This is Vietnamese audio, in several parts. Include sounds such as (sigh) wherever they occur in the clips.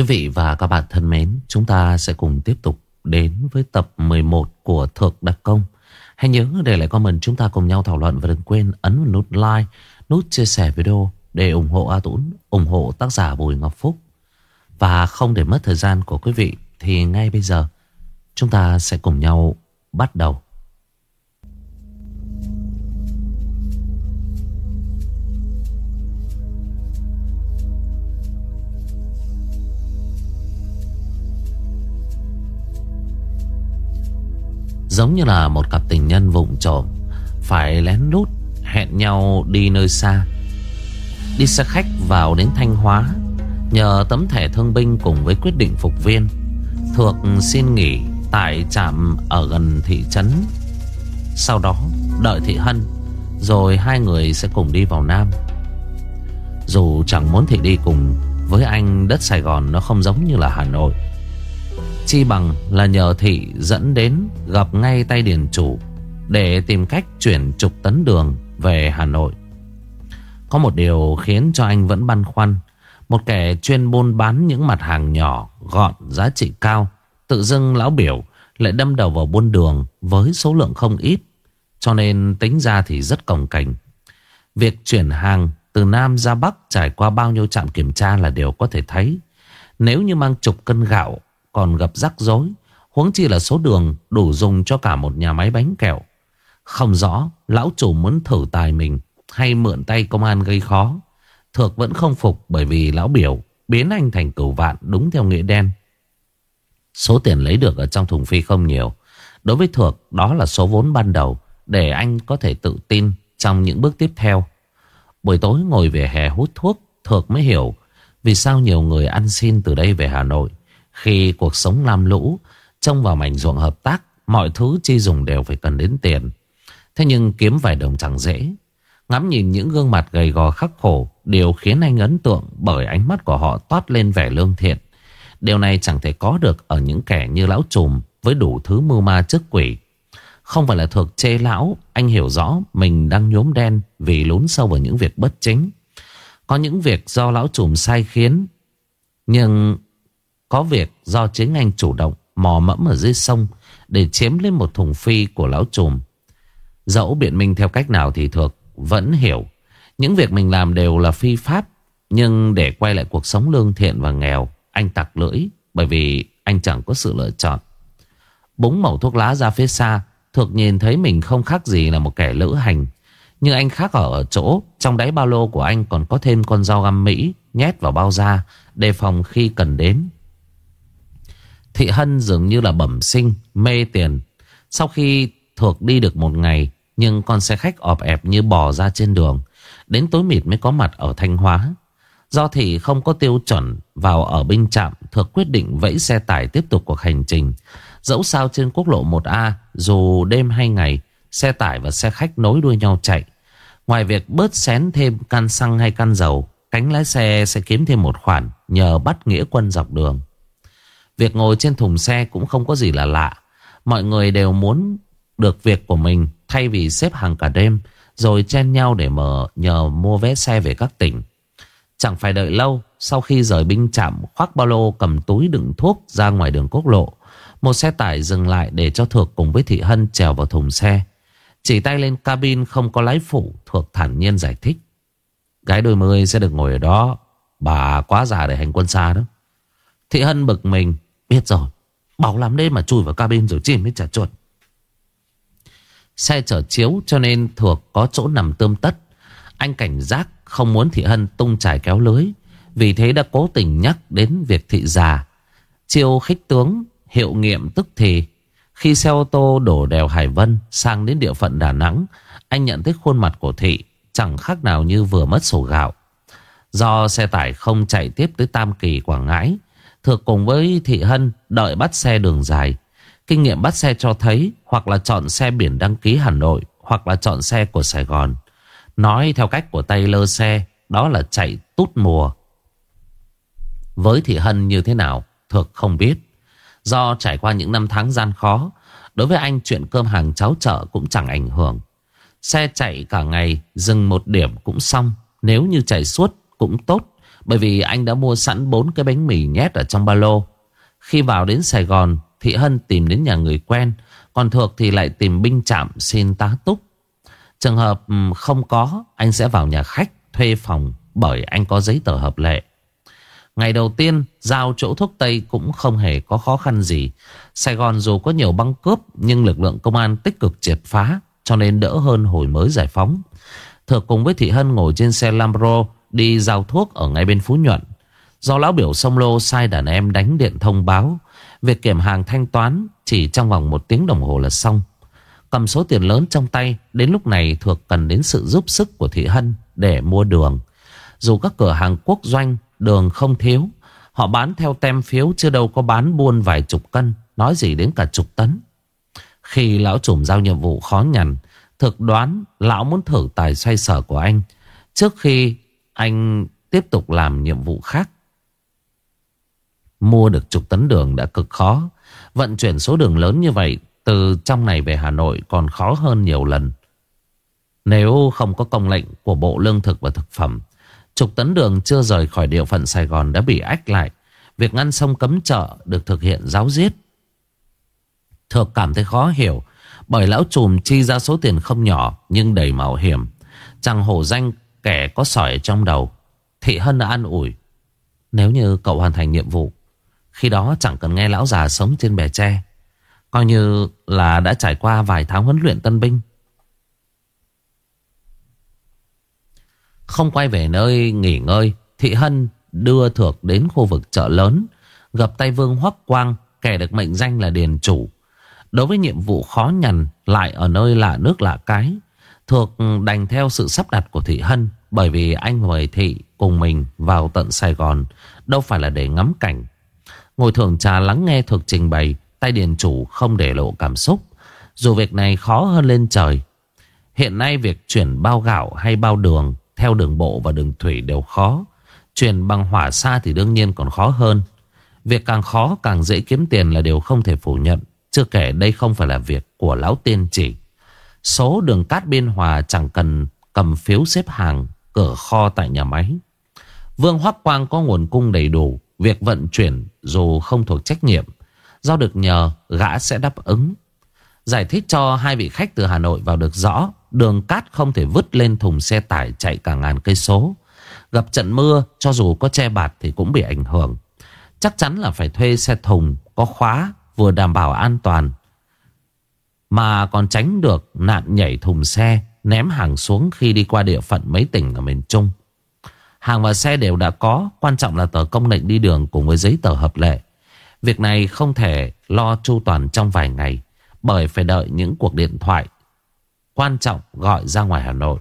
Quý vị và các bạn thân mến, chúng ta sẽ cùng tiếp tục đến với tập 11 của Thượng Đặc Công. Hãy nhớ để lại comment chúng ta cùng nhau thảo luận và đừng quên ấn vào nút like, nút chia sẻ video để ủng hộ A Tũng, ủng hộ tác giả Bùi Ngọc Phúc. Và không để mất thời gian của quý vị thì ngay bây giờ chúng ta sẽ cùng nhau bắt đầu. Giống như là một cặp tình nhân vụng trộm. Phải lén lút hẹn nhau đi nơi xa. Đi xe khách vào đến Thanh Hóa, Nhờ tấm thẻ thương binh cùng với quyết định phục viên. Thuộc xin nghỉ tại trạm ở gần thị trấn. Sau đó, đợi Thị Hân, Rồi hai người sẽ cùng đi vào Nam. Dù chẳng muốn Thị đi cùng Với anh đất Sài Gòn nó không giống như là Hà Nội. Chi bằng là nhờ thị dẫn đến gặp ngay tay điền chủ để tìm cách chuyển chục tấn đường về Hà Nội. Có một điều khiến cho anh vẫn băn khoăn. Một kẻ chuyên buôn bán những mặt hàng nhỏ, gọn, giá trị cao. Tự dưng lão biểu lại đâm đầu vào buôn đường với số lượng không ít. Cho nên tính ra thì rất cồng cảnh. Việc chuyển hàng từ Nam ra Bắc trải qua bao nhiêu trạm kiểm tra là điều có thể thấy. Nếu như mang chục cân gạo còn gặp rắc rối. Huống chi là số đường đủ dùng cho cả một nhà máy bánh kẹo. Không rõ lão chủ muốn thử tài mình hay mượn tay công an gây khó. Thược vẫn không phục bởi vì lão biểu biến anh thành cửu vạn đúng theo nghĩa đen. Số tiền lấy được ở trong thùng phi không nhiều. Đối với Thược đó là số vốn ban đầu để anh có thể tự tin trong những bước tiếp theo. Buổi tối ngồi về hè hút thuốc, Thược mới hiểu vì sao nhiều người ăn xin từ đây về Hà Nội khi cuộc sống lam lũ, Trông vào mảnh ruộng hợp tác, Mọi thứ chi dùng đều phải cần đến tiền. Thế nhưng kiếm vài đồng chẳng dễ. Ngắm nhìn những gương mặt gầy gò khắc khổ đều khiến anh ấn tượng Bởi ánh mắt của họ toát lên vẻ lương thiện. Điều này chẳng thể có được Ở những kẻ như lão trùm Với đủ thứ mưu ma chức quỷ. Không phải là thuộc chê lão, Anh hiểu rõ mình đang nhốm đen Vì lún sâu vào những việc bất chính. Có những việc do lão trùm sai khiến, Nhưng có việc do chính anh chủ động mò mẫm ở dưới sông để chiếm lên một thùng phi của lão trùm. Dẫu biện minh theo cách nào thì thuộc vẫn hiểu. Những việc mình làm đều là phi pháp. Nhưng để quay lại cuộc sống lương thiện và nghèo, anh tặc lưỡi bởi vì anh chẳng có sự lựa chọn. Búng mẩu thuốc lá ra phía xa, thuộc nhìn thấy mình không khác gì là một kẻ lữ hành. Nhưng anh khác ở, ở chỗ, trong đáy ba lô của anh còn có thêm con dao găm Mỹ nhét vào bao da, đề phòng khi cần đến. Thị Hân dường như là bẩm sinh, mê tiền. Sau khi thuộc đi được một ngày, nhưng con xe khách ọp ẹp như bò ra trên đường. Đến tối mịt mới có mặt ở Thanh Hóa. Do Thị không có tiêu chuẩn vào ở binh trạm, thuộc quyết định vẫy xe tải tiếp tục cuộc hành trình. Dẫu sao trên quốc lộ 1A, dù đêm hay ngày, xe tải và xe khách nối đuôi nhau chạy. Ngoài việc bớt xén thêm can xăng hay can dầu, cánh lái xe sẽ kiếm thêm một khoản nhờ bắt nghĩa quân dọc đường. Việc ngồi trên thùng xe cũng không có gì là lạ. Mọi người đều muốn được việc của mình thay vì xếp hàng cả đêm rồi chen nhau để mở nhờ mua vé xe về các tỉnh. Chẳng phải đợi lâu, sau khi rời binh trạm khoác ba lô cầm túi đựng thuốc ra ngoài đường quốc lộ, một xe tải dừng lại để cho Thược cùng với Thị Hân trèo vào thùng xe. Chỉ tay lên cabin không có lái phụ, Thược thản nhiên giải thích. Gái đôi mươi sẽ được ngồi ở đó, bà quá già để hành quân xa đó. Thị Hân bực mình, Biết rồi. Bảo làm đêm mà chui vào cabin rồi chìm mới trả chuột Xe chở chiếu cho nên thuộc có chỗ nằm tươm tất. Anh cảnh giác không muốn Thị Hân tung trải kéo lưới, Vì thế đã cố tình nhắc đến việc thị già. Chiêu khích tướng, hiệu nghiệm tức thì. Khi xe ô tô đổ đèo Hải Vân sang đến địa phận Đà Nẵng, Anh nhận thấy khuôn mặt của Thị chẳng khác nào như vừa mất sổ gạo. Do xe tải không chạy tiếp tới Tam Kỳ, Quảng Ngãi Thược cùng với Thị Hân, đợi bắt xe đường dài. Kinh nghiệm bắt xe cho thấy, hoặc là chọn xe biển đăng ký Hà Nội, hoặc là chọn xe của Sài Gòn. Nói theo cách của tay lơ xe, đó là chạy tút mùa. Với Thị Hân như thế nào, Thược không biết. Do trải qua những năm tháng gian khó, Đối với anh chuyện cơm hàng cháo chợ cũng chẳng ảnh hưởng Xe chạy cả ngày, Dừng một điểm cũng xong Nếu như chạy suốt cũng tốt bởi vì anh đã mua sẵn bốn cái bánh mì nhét ở trong ba lô Khi vào đến Sài Gòn, Thị Hân tìm đến nhà người quen, Còn Thược thì lại tìm binh trạm xin tá túc Trường hợp không có, Anh sẽ vào nhà khách thuê phòng Bởi anh có giấy tờ hợp lệ Ngày đầu tiên, giao chỗ thuốc Tây cũng không hề có khó khăn gì. Sài Gòn dù có nhiều băng cướp, nhưng lực lượng công an tích cực triệt phá, cho nên đỡ hơn hồi mới giải phóng. Thược cùng với Thị Hân ngồi trên xe Lambro đi giao thuốc ở ngay bên Phú Nhuận. Do lão biểu sông lô sai đàn em đánh điện thông báo, việc kiểm hàng thanh toán chỉ trong vòng một tiếng đồng hồ là xong. Cầm số tiền lớn trong tay, đến lúc này thuộc cần đến sự giúp sức của Thị Hân để mua đường. Dù các cửa hàng quốc doanh, Đường không thiếu, Họ bán theo tem phiếu chứ đâu có bán buôn vài chục cân, Nói gì đến cả chục tấn Khi lão trùm giao nhiệm vụ khó nhằn, Thực đoán lão muốn thử tài xoay sở của anh Trước khi anh tiếp tục làm nhiệm vụ khác Mua được chục tấn đường đã cực khó Vận chuyển số đường lớn như vậy, Từ trong này về Hà Nội còn khó hơn nhiều lần Nếu không có công lệnh của Bộ Lương thực và Thực phẩm, Chục tấn đường chưa rời khỏi địa phận Sài Gòn đã bị ách lại. Việc ngăn sông cấm chợ được thực hiện giáo giết. Thược cảm thấy khó hiểu, bởi lão trùm chi ra số tiền không nhỏ nhưng đầy mạo hiểm. chàng hổ danh kẻ có sỏi trong đầu. Thị Hân đã an ủi. Nếu như cậu hoàn thành nhiệm vụ, khi đó chẳng cần nghe lão già sống trên bè tre. Coi như là đã trải qua vài tháng huấn luyện tân binh. Không quay về nơi nghỉ ngơi Thị Hân đưa Thược đến khu vực chợ lớn Gặp tay Vương Hoắc Quang Kẻ được mệnh danh là Điền Chủ Đối với nhiệm vụ khó nhằn Lại ở nơi lạ nước lạ cái Thuộc đành theo sự sắp đặt của Thị Hân, Bởi vì anh mời Thị cùng mình vào tận Sài Gòn, Đâu phải là để ngắm cảnh. Ngồi thưởng trà lắng nghe Thuộc trình bày, Tay Điền Chủ không để lộ cảm xúc. Dù việc này khó hơn lên trời, Hiện nay việc chuyển bao gạo hay bao đường theo đường bộ và đường thủy đều khó. Chuyển bằng hỏa xa thì đương nhiên còn khó hơn. Việc càng khó càng dễ kiếm tiền là điều không thể phủ nhận. Chưa kể đây không phải là việc của lão tiên chỉ. Số đường cát biên hòa chẳng cần cầm phiếu xếp hàng Cửa kho tại nhà máy Vương Hoắc Quang có nguồn cung đầy đủ Việc vận chuyển dù không thuộc trách nhiệm Do được nhờ gã sẽ đáp ứng Giải thích cho hai vị khách từ Hà Nội vào được rõ Đường cát không thể vứt lên thùng xe tải chạy cả ngàn cây số. Gặp trận mưa, cho dù có che bạt thì cũng bị ảnh hưởng. Chắc chắn là phải thuê xe thùng có khóa vừa đảm bảo an toàn. Mà còn tránh được nạn nhảy thùng xe, ném hàng xuống khi đi qua địa phận mấy tỉnh ở miền Trung. Hàng và xe đều đã có, quan trọng là tờ công lệnh đi đường cùng với giấy tờ hợp lệ. Việc này không thể lo chu toàn trong vài ngày, bởi phải đợi những cuộc điện thoại quan trọng gọi ra ngoài Hà Nội.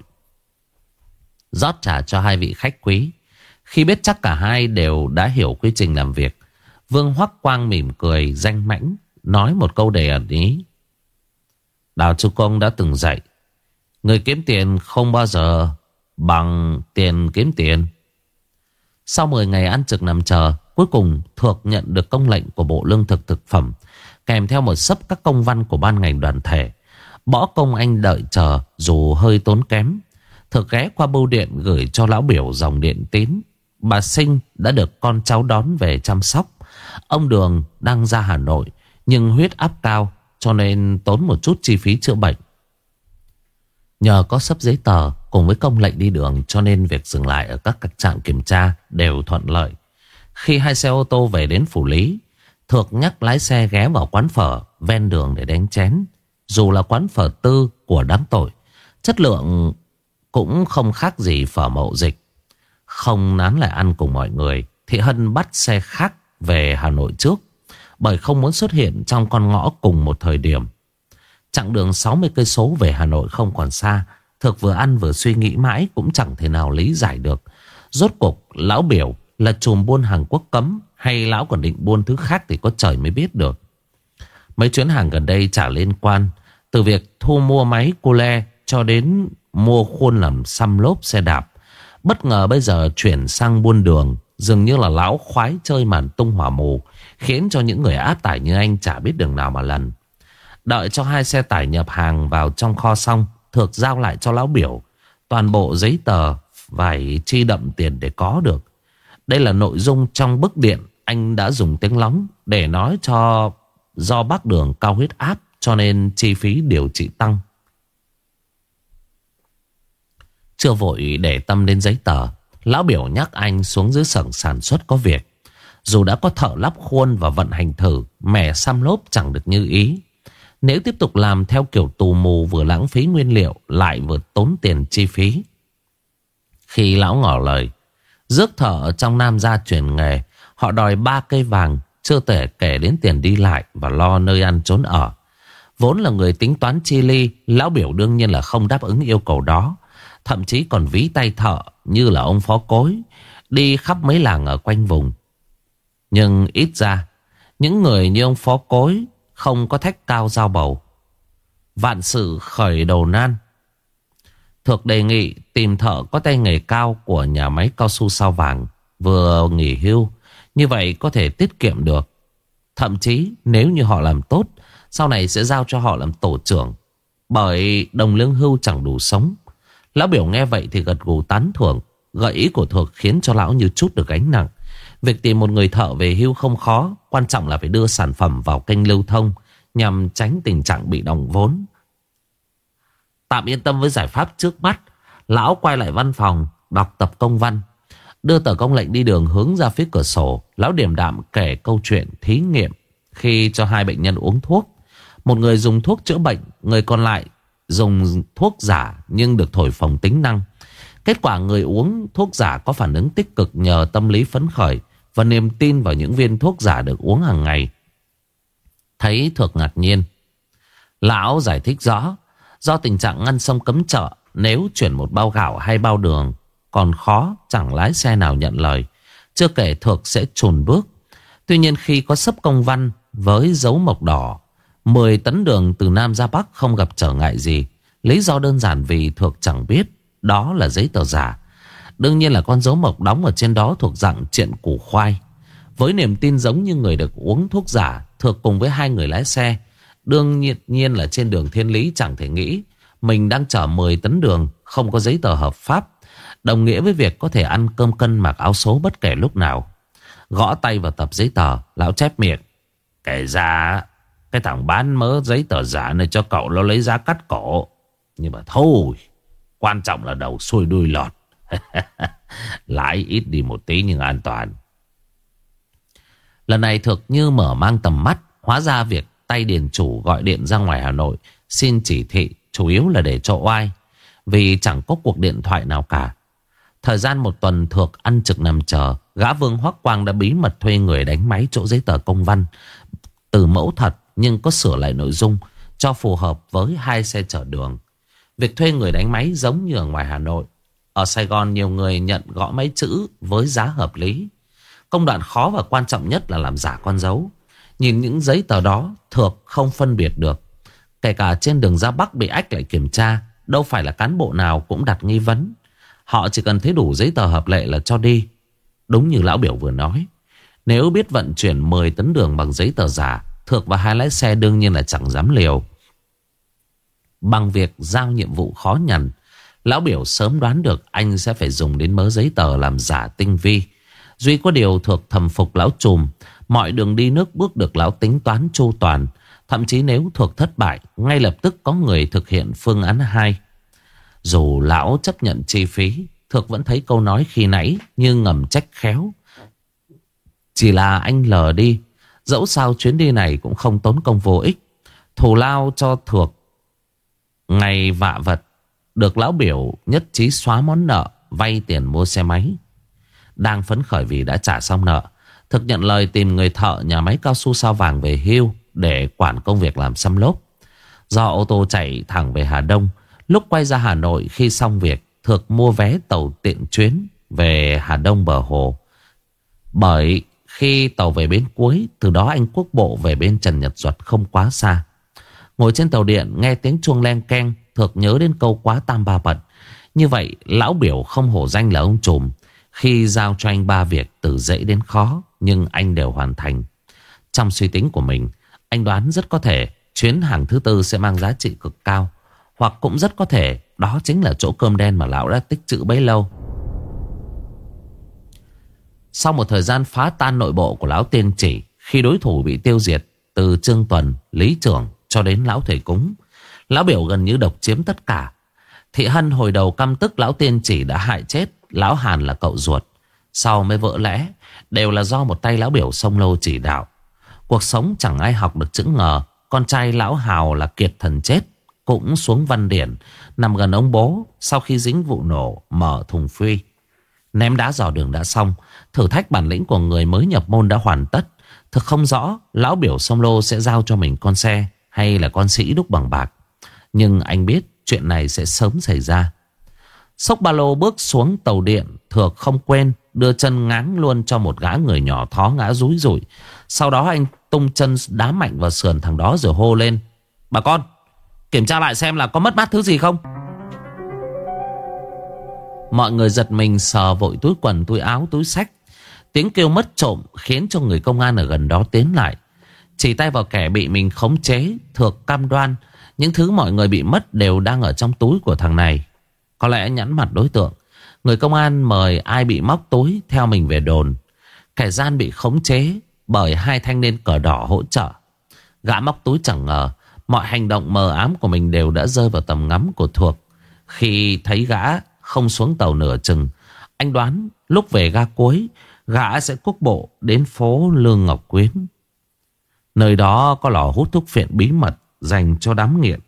rót trà cho hai vị khách quý. Khi biết chắc cả hai đều đã hiểu quy trình làm việc, Vương Hoắc Quang mỉm cười danh mãnh, nói một câu đề ẩn ý. Đào Chu Công đã từng dạy, người kiếm tiền không bao giờ bằng tiền kiếm tiền. Sau 10 ngày ăn trực nằm chờ, cuối cùng Thược nhận được công lệnh của Bộ Lương thực Thực phẩm, kèm theo một sấp các công văn của ban ngành đoàn thể. Bỏ công anh đợi chờ dù hơi tốn kém. Thực ghé qua bưu điện gửi cho lão biểu dòng điện tín. Bà Sinh đã được con cháu đón về chăm sóc. Ông Đường đang ra Hà Nội nhưng huyết áp cao cho nên tốn một chút chi phí chữa bệnh. Nhờ có sắp giấy tờ cùng với công lệnh đi đường cho nên việc dừng lại ở các trạm kiểm tra đều thuận lợi. Khi hai xe ô tô về đến Phủ Lý, Thược nhắc lái xe ghé vào quán phở ven đường để đánh chén. Dù là quán phở tư của đám tội Chất lượng cũng không khác gì phở mậu dịch Không nán lại ăn cùng mọi người Thị Hân bắt xe khác về Hà Nội trước bởi không muốn xuất hiện trong con ngõ cùng một thời điểm Chặng đường 60 cây số về Hà Nội không còn xa Thực vừa ăn vừa suy nghĩ mãi cũng chẳng thể nào lý giải được Rốt cuộc, lão biểu là chùm buôn hàng quốc cấm Hay lão còn định buôn thứ khác thì có trời mới biết được Mấy chuyến hàng gần đây chả liên quan, từ việc thu mua máy cô le cho đến mua khuôn làm xăm lốp xe đạp. Bất ngờ bây giờ chuyển sang buôn đường. Dường như là lão khoái chơi màn tung hỏa mù. Khiến cho những người áp tải như anh chả biết đường nào mà lần. Đợi cho hai xe tải nhập hàng vào trong kho xong. Thược giao lại cho lão biểu. Toàn bộ giấy tờ phải chi đậm tiền để có được. Đây là nội dung trong bức điện anh đã dùng tiếng lóng để nói cho do bác đường cao huyết áp cho nên chi phí điều trị tăng. Chưa vội để tâm đến giấy tờ, lão biểu nhắc anh xuống dưới sưởng sản xuất có việc. Dù đã có thợ lắp khuôn và vận hành thử, mẻ xăm lốp chẳng được như ý. Nếu tiếp tục làm theo kiểu tù mù vừa lãng phí nguyên liệu lại vừa tốn tiền chi phí. Khi lão ngỏ lời, rước thợ trong nam gia chuyển nghề, họ đòi ba cây vàng, chưa thể kể đến tiền đi lại và lo nơi ăn trốn ở. Vốn là người tính toán chi ly, lão biểu đương nhiên là không đáp ứng yêu cầu đó. Thậm chí còn ví tay thợ như là ông phó cối, đi khắp mấy làng ở quanh vùng. Nhưng ít ra, những người như ông phó cối không có thách cao giao bầu. Vạn sự khởi đầu nan. Thuộc đề nghị tìm thợ có tay nghề cao của nhà máy cao su sao vàng vừa nghỉ hưu. Như vậy có thể tiết kiệm được. Thậm chí nếu như họ làm tốt, sau này sẽ giao cho họ làm tổ trưởng. Bởi đồng lương hưu chẳng đủ sống. Lão biểu nghe vậy thì gật gù tán thưởng. Gợi ý của thuộc khiến cho lão như chút được gánh nặng. Việc tìm một người thợ về hưu không khó, quan trọng là phải đưa sản phẩm vào kênh lưu thông nhằm tránh tình trạng bị đồng vốn. Tạm yên tâm với giải pháp trước mắt, lão quay lại văn phòng, đọc tập công văn. Đưa tờ công lệnh đi đường hướng ra phía cửa sổ, lão điểm đạm kể câu chuyện thí nghiệm khi cho hai bệnh nhân uống thuốc. Một người dùng thuốc chữa bệnh, người còn lại dùng thuốc giả nhưng được thổi phồng tính năng. Kết quả người uống thuốc giả có phản ứng tích cực nhờ tâm lý phấn khởi và niềm tin vào những viên thuốc giả được uống hàng ngày. Thấy thuộc ngạc nhiên. Lão giải thích rõ, do tình trạng ngăn sông cấm chợ, nếu chuyển một bao gạo hay bao đường còn khó chẳng lái xe nào nhận lời. Chưa kể thuộc sẽ trùn bước. Tuy nhiên khi có sấp công văn với dấu mộc đỏ, 10 tấn đường từ Nam ra Bắc không gặp trở ngại gì. Lý do đơn giản vì thuộc chẳng biết đó là giấy tờ giả. Đương nhiên là con dấu mộc đóng ở trên đó thuộc dạng chuyện củ khoai. Với niềm tin giống như người được uống thuốc giả, thuộc cùng với hai người lái xe. Đương nhiên, nhiên là trên đường thiên lý chẳng thể nghĩ mình đang chở 10 tấn đường không có giấy tờ hợp pháp. Đồng nghĩa với việc có thể ăn cơm cân mặc áo số bất kể lúc nào. Gõ tay vào tập giấy tờ, lão chép miệng. Kể ra, cái thằng bán mớ giấy tờ giả này cho cậu nó lấy giá cắt cổ. Nhưng mà thôi, quan trọng là đầu xuôi đuôi lọt. (laughs) Lãi ít đi một tí nhưng an toàn. Lần này thực như mở mang tầm mắt. Hóa ra việc tay điền chủ gọi điện ra ngoài Hà Nội xin chỉ thị chủ yếu là để cho oai. Vì chẳng có cuộc điện thoại nào cả. Thời gian một tuần thuộc ăn trực nằm chờ. Gã Vương Hoắc Quang đã bí mật thuê người đánh máy chỗ giấy tờ công văn. Từ mẫu thật nhưng có sửa lại nội dung cho phù hợp với hai xe chở đường. Việc thuê người đánh máy giống như ở ngoài Hà Nội. Ở Sài Gòn nhiều người nhận gõ máy chữ với giá hợp lý. Công đoạn khó và quan trọng nhất là làm giả con dấu. Nhìn những giấy tờ đó, thược không phân biệt được. Kể cả trên đường ra Bắc bị ách lại kiểm tra. Đâu phải là cán bộ nào cũng đặt nghi vấn. Họ chỉ cần thấy đủ giấy tờ hợp lệ là cho đi. Đúng như lão biểu vừa nói. Nếu biết vận chuyển 10 tấn đường bằng giấy tờ giả, Thược và hai lái xe đương nhiên là chẳng dám liều Bằng việc giao nhiệm vụ khó nhằn Lão biểu sớm đoán được anh sẽ phải dùng đến mớ giấy tờ làm giả tinh vi. Duy có điều thuộc thầm phục lão trùm, Mọi đường đi nước bước được lão tính toán chu toàn. Thậm chí nếu thuộc thất bại, Ngay lập tức có người thực hiện phương án 2 Dù lão chấp nhận chi phí Thực vẫn thấy câu nói khi nãy Như ngầm trách khéo. Chỉ là anh lờ đi, Dẫu sao chuyến đi này cũng không tốn công vô ích. Thù lao cho thuộc Ngày vạ vật được lão biểu nhất trí xóa món nợ, Vay tiền mua xe máy. Đang phấn khởi vì đã trả xong nợ, Thực nhận lời tìm người thợ nhà máy cao su sao vàng về hưu Để quản công việc làm xăm lốp. Do ô tô chạy thẳng về Hà Đông, Lúc quay ra Hà Nội khi xong việc Thực mua vé tàu tiện chuyến Về Hà Đông bờ hồ. Bởi khi tàu về bến cuối, Từ đó anh quốc bộ về bên Trần Nhật Duật không quá xa. Ngồi trên tàu điện, nghe tiếng chuông len keng Thực nhớ đến câu quá tam ba bận. Như vậy lão biểu không hổ danh là ông trùm. Khi giao cho anh ba việc từ dễ đến khó Nhưng anh đều hoàn thành. Trong suy tính của mình Anh đoán rất có thể chuyến hàng thứ tư sẽ mang giá trị cực cao Hoặc cũng rất có thể Đó chính là chỗ cơm đen mà lão đã tích trữ bấy lâu. Sau một thời gian phá tan nội bộ của lão tiên chỉ Khi đối thủ bị tiêu diệt Từ Trương Tuần, Lý Trưởng cho đến lão thầy cúng Lão biểu gần như độc chiếm tất cả. Thị Hân hồi đầu căm tức lão tiên chỉ đã hại chết, Lão Hàn là cậu ruột. Sau mới vỡ lẽ, Đều là do một tay lão biểu sông lâu chỉ đạo. Cuộc sống chẳng ai học được chữ ngờ, Con trai lão Hào là kiệt thần chết, Cũng xuống văn điển, Nằm gần ông bố Sau khi dính vụ nổ mở thùng phi. Ném đá dò đường đã xong, Thử thách bản lĩnh của người mới nhập môn đã hoàn tất. Thực không rõ, Lão biểu sông lô sẽ giao cho mình con xe Hay là con sĩ đúc bằng bạc. Nhưng anh biết chuyện này sẽ sớm xảy ra. Sốc ba lô bước xuống tàu điện Thược không quên Đưa chân ngáng luôn cho một gã người nhỏ thó ngã rúi rủi. Sau đó anh tung chân đá mạnh vào sườn thằng đó rồi hô lên, Bà con, Kiểm tra lại xem là có mất mát thứ gì không? Mọi người giật mình sờ vội túi quần, túi áo, túi sách. Tiếng kêu mất trộm khiến cho người công an ở gần đó tiến lại. Chỉ tay vào kẻ bị mình khống chế, Thược cam đoan những thứ mọi người bị mất đều đang ở trong túi của thằng này. Có lẽ nhãn mặt đối tượng, Người công an mời ai bị móc túi theo mình về đồn. Kẻ gian bị khống chế bởi hai thanh niên cờ đỏ hỗ trợ. Gã móc túi chẳng ngờ, Mọi hành động mờ ám của mình đều đã rơi vào tầm ngắm của thuộc. Khi thấy gã không xuống tàu nửa chừng, Anh đoán lúc về ga cuối, Gã sẽ quốc bộ đến phố Lương Ngọc Quyến. Nơi đó có lò hút thuốc phiện bí mật. Dành cho đám nghiện.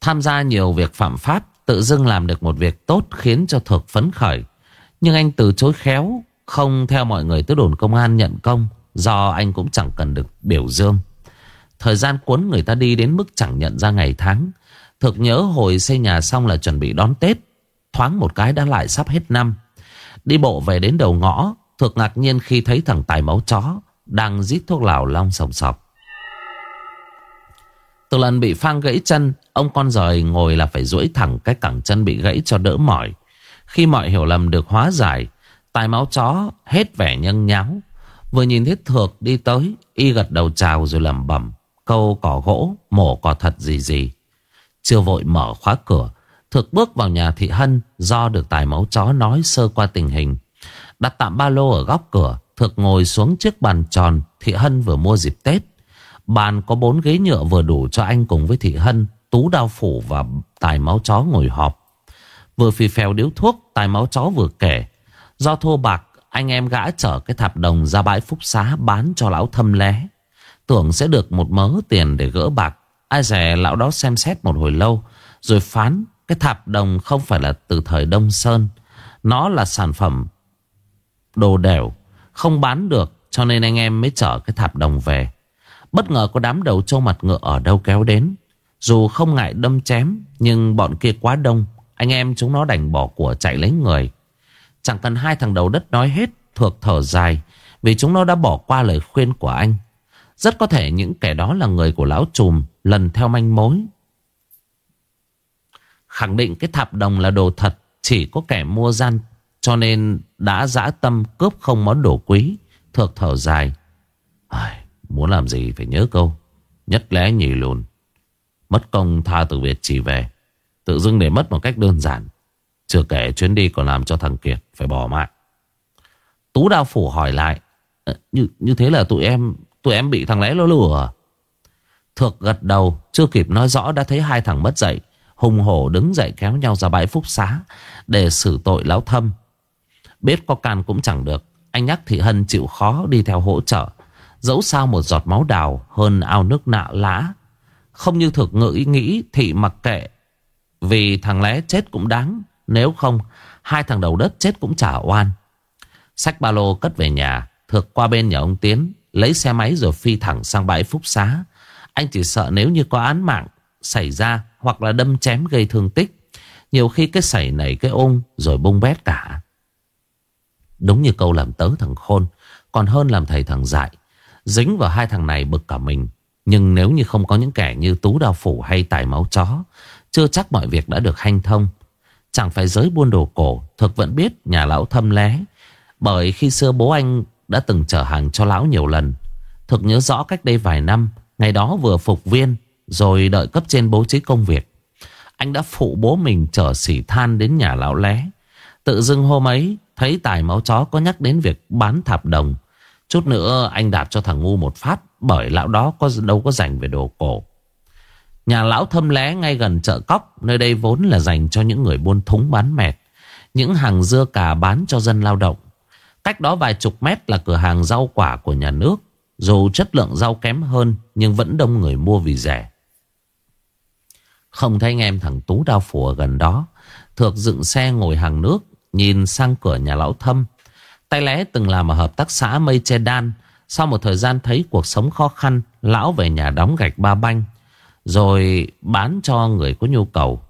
Tham gia nhiều việc phạm pháp, Tự dưng làm được một việc tốt Khiến cho thực phấn khởi. Nhưng anh từ chối khéo, Không theo mọi người tới đồn công an nhận công, Do anh cũng chẳng cần được biểu dương. Thời gian cuốn người ta đi đến mức chẳng nhận ra ngày tháng. Thực nhớ hồi xây nhà xong là chuẩn bị đón Tết, Thoáng một cái đã lại sắp hết năm. Đi bộ về đến đầu ngõ Thực ngạc nhiên khi thấy thằng tài máu chó Đang rít thuốc lào long sòng sọc. Từ lần bị phang gãy chân, Ông con rời ngồi là phải duỗi thẳng Cái cẳng chân bị gãy cho đỡ mỏi. Khi mọi hiểu lầm được hóa giải, Tài máu chó hết vẻ nhân nháo. Vừa nhìn thấy Thược đi tới, Y gật đầu chào rồi lẩm bẩm, Câu cỏ gỗ, mổ cỏ thật gì gì. Chưa vội mở khóa cửa Thực bước vào nhà thị hân Do được tài máu chó nói sơ qua tình hình. Đặt tạm ba lô ở góc cửa Thực ngồi xuống chiếc bàn tròn, Thị hân vừa mua dịp Tết. Bàn có bốn ghế nhựa vừa đủ cho anh cùng với thị hân Tú đao phủ và tài máu chó ngồi họp. Vừa phì phèo điếu thuốc Tài máu chó vừa kể Do thua bạc anh em gã chở cái thạp đồng ra bãi phúc xá bán cho lão thâm lé. Tưởng sẽ được một mớ tiền để gỡ bạc Ai rẻ lão đó xem xét một hồi lâu Rồi phán cái thạp đồng không phải là từ thời Đông Sơn Nó là sản phẩm đồ đẻo, Không bán được cho nên anh em mới chở cái thạp đồng về. Bất ngờ có đám đầu trâu mặt ngựa ở đâu kéo đến. Dù không ngại đâm chém Nhưng bọn kia quá đông. Anh em chúng nó đành bỏ của chạy lấy người. Chẳng cần hai thằng đầu đất nói hết Thuộc thở dài Vì chúng nó đã bỏ qua lời khuyên của anh. Rất có thể những kẻ đó là người của lão trùm Lần theo manh mối. Khẳng định cái thạp đồng là đồ thật Chỉ có kẻ mua gian Cho nên đã dã tâm cướp không món đồ quý Thược thở dài. Ai, Muốn làm gì phải nhớ câu Nhất lẽ nhì lùn. Mất công tha từ Việt chỉ về Tự dưng để mất một cách đơn giản. Chưa kể chuyến đi còn làm cho thằng Kiệt Phải bỏ mạng. Tú Đao Phủ hỏi lại ờ, như, như thế là tụi em Tụi em bị thằng lẽ nó lừa à? Thược gật đầu Chưa kịp nói rõ đã thấy hai thằng mất dậy Hùng hổ đứng dậy kéo nhau ra bãi phúc xá Để xử tội lão thâm. Biết có can cũng chẳng được Anh nhắc Thị Hân chịu khó đi theo hỗ trợ. Dẫu sao một giọt máu đào Hơn ao nước nạ lá Không như thực ngữ ý nghĩ Thị mặc kệ Vì thằng lé chết cũng đáng Nếu không Hai thằng đầu đất chết cũng chả oan Sách ba lô cất về nhà Thực qua bên nhà ông Tiến Lấy xe máy rồi phi thẳng sang bãi phúc xá anh chỉ sợ nếu như có án mạng xảy ra hoặc là đâm chém gây thương tích. Nhiều khi cái sảy này cái ôm rồi bung bét cả. Đúng như câu làm tớ thằng khôn, còn hơn làm thầy thằng dại. Dính vào hai thằng này bực cả mình. Nhưng nếu như không có những kẻ như Tú Đao Phủ hay Tài Máu Chó, chưa chắc mọi việc đã được hanh thông. Chẳng phải giới buôn đồ cổ, thực vẫn biết nhà lão thâm lé. Bởi khi xưa bố anh đã từng chở hàng cho lão nhiều lần. Thực nhớ rõ cách đây vài năm, Ngày đó vừa phục viên Rồi đợi cấp trên bố trí công việc Anh đã phụ bố mình chở xỉ than đến nhà lão lé Tự dưng hôm ấy Thấy tài máu chó có nhắc đến việc bán thạp đồng Chút nữa anh đạp cho thằng ngu một phát, Bởi lão đó có đâu có dành về đồ cổ. Nhà lão thâm lé ngay gần chợ cóc, Nơi đây vốn là dành cho những người buôn thúng bán mẹt, Những hàng dưa cà bán cho dân lao động. Cách đó vài chục mét là cửa hàng rau quả của nhà nước, Dù chất lượng rau kém hơn Nhưng vẫn đông người mua vì rẻ. Không thấy anh em thằng Tú đao phủ ở gần đó, Thược dựng xe ngồi hàng nước, Nhìn sang cửa nhà lão thâm Tay lẽ từng làm ở hợp tác xã Mây Che Đan Sau một thời gian thấy cuộc sống khó khăn, Lão về nhà đóng gạch ba banh, Rồi bán cho người có nhu cầu.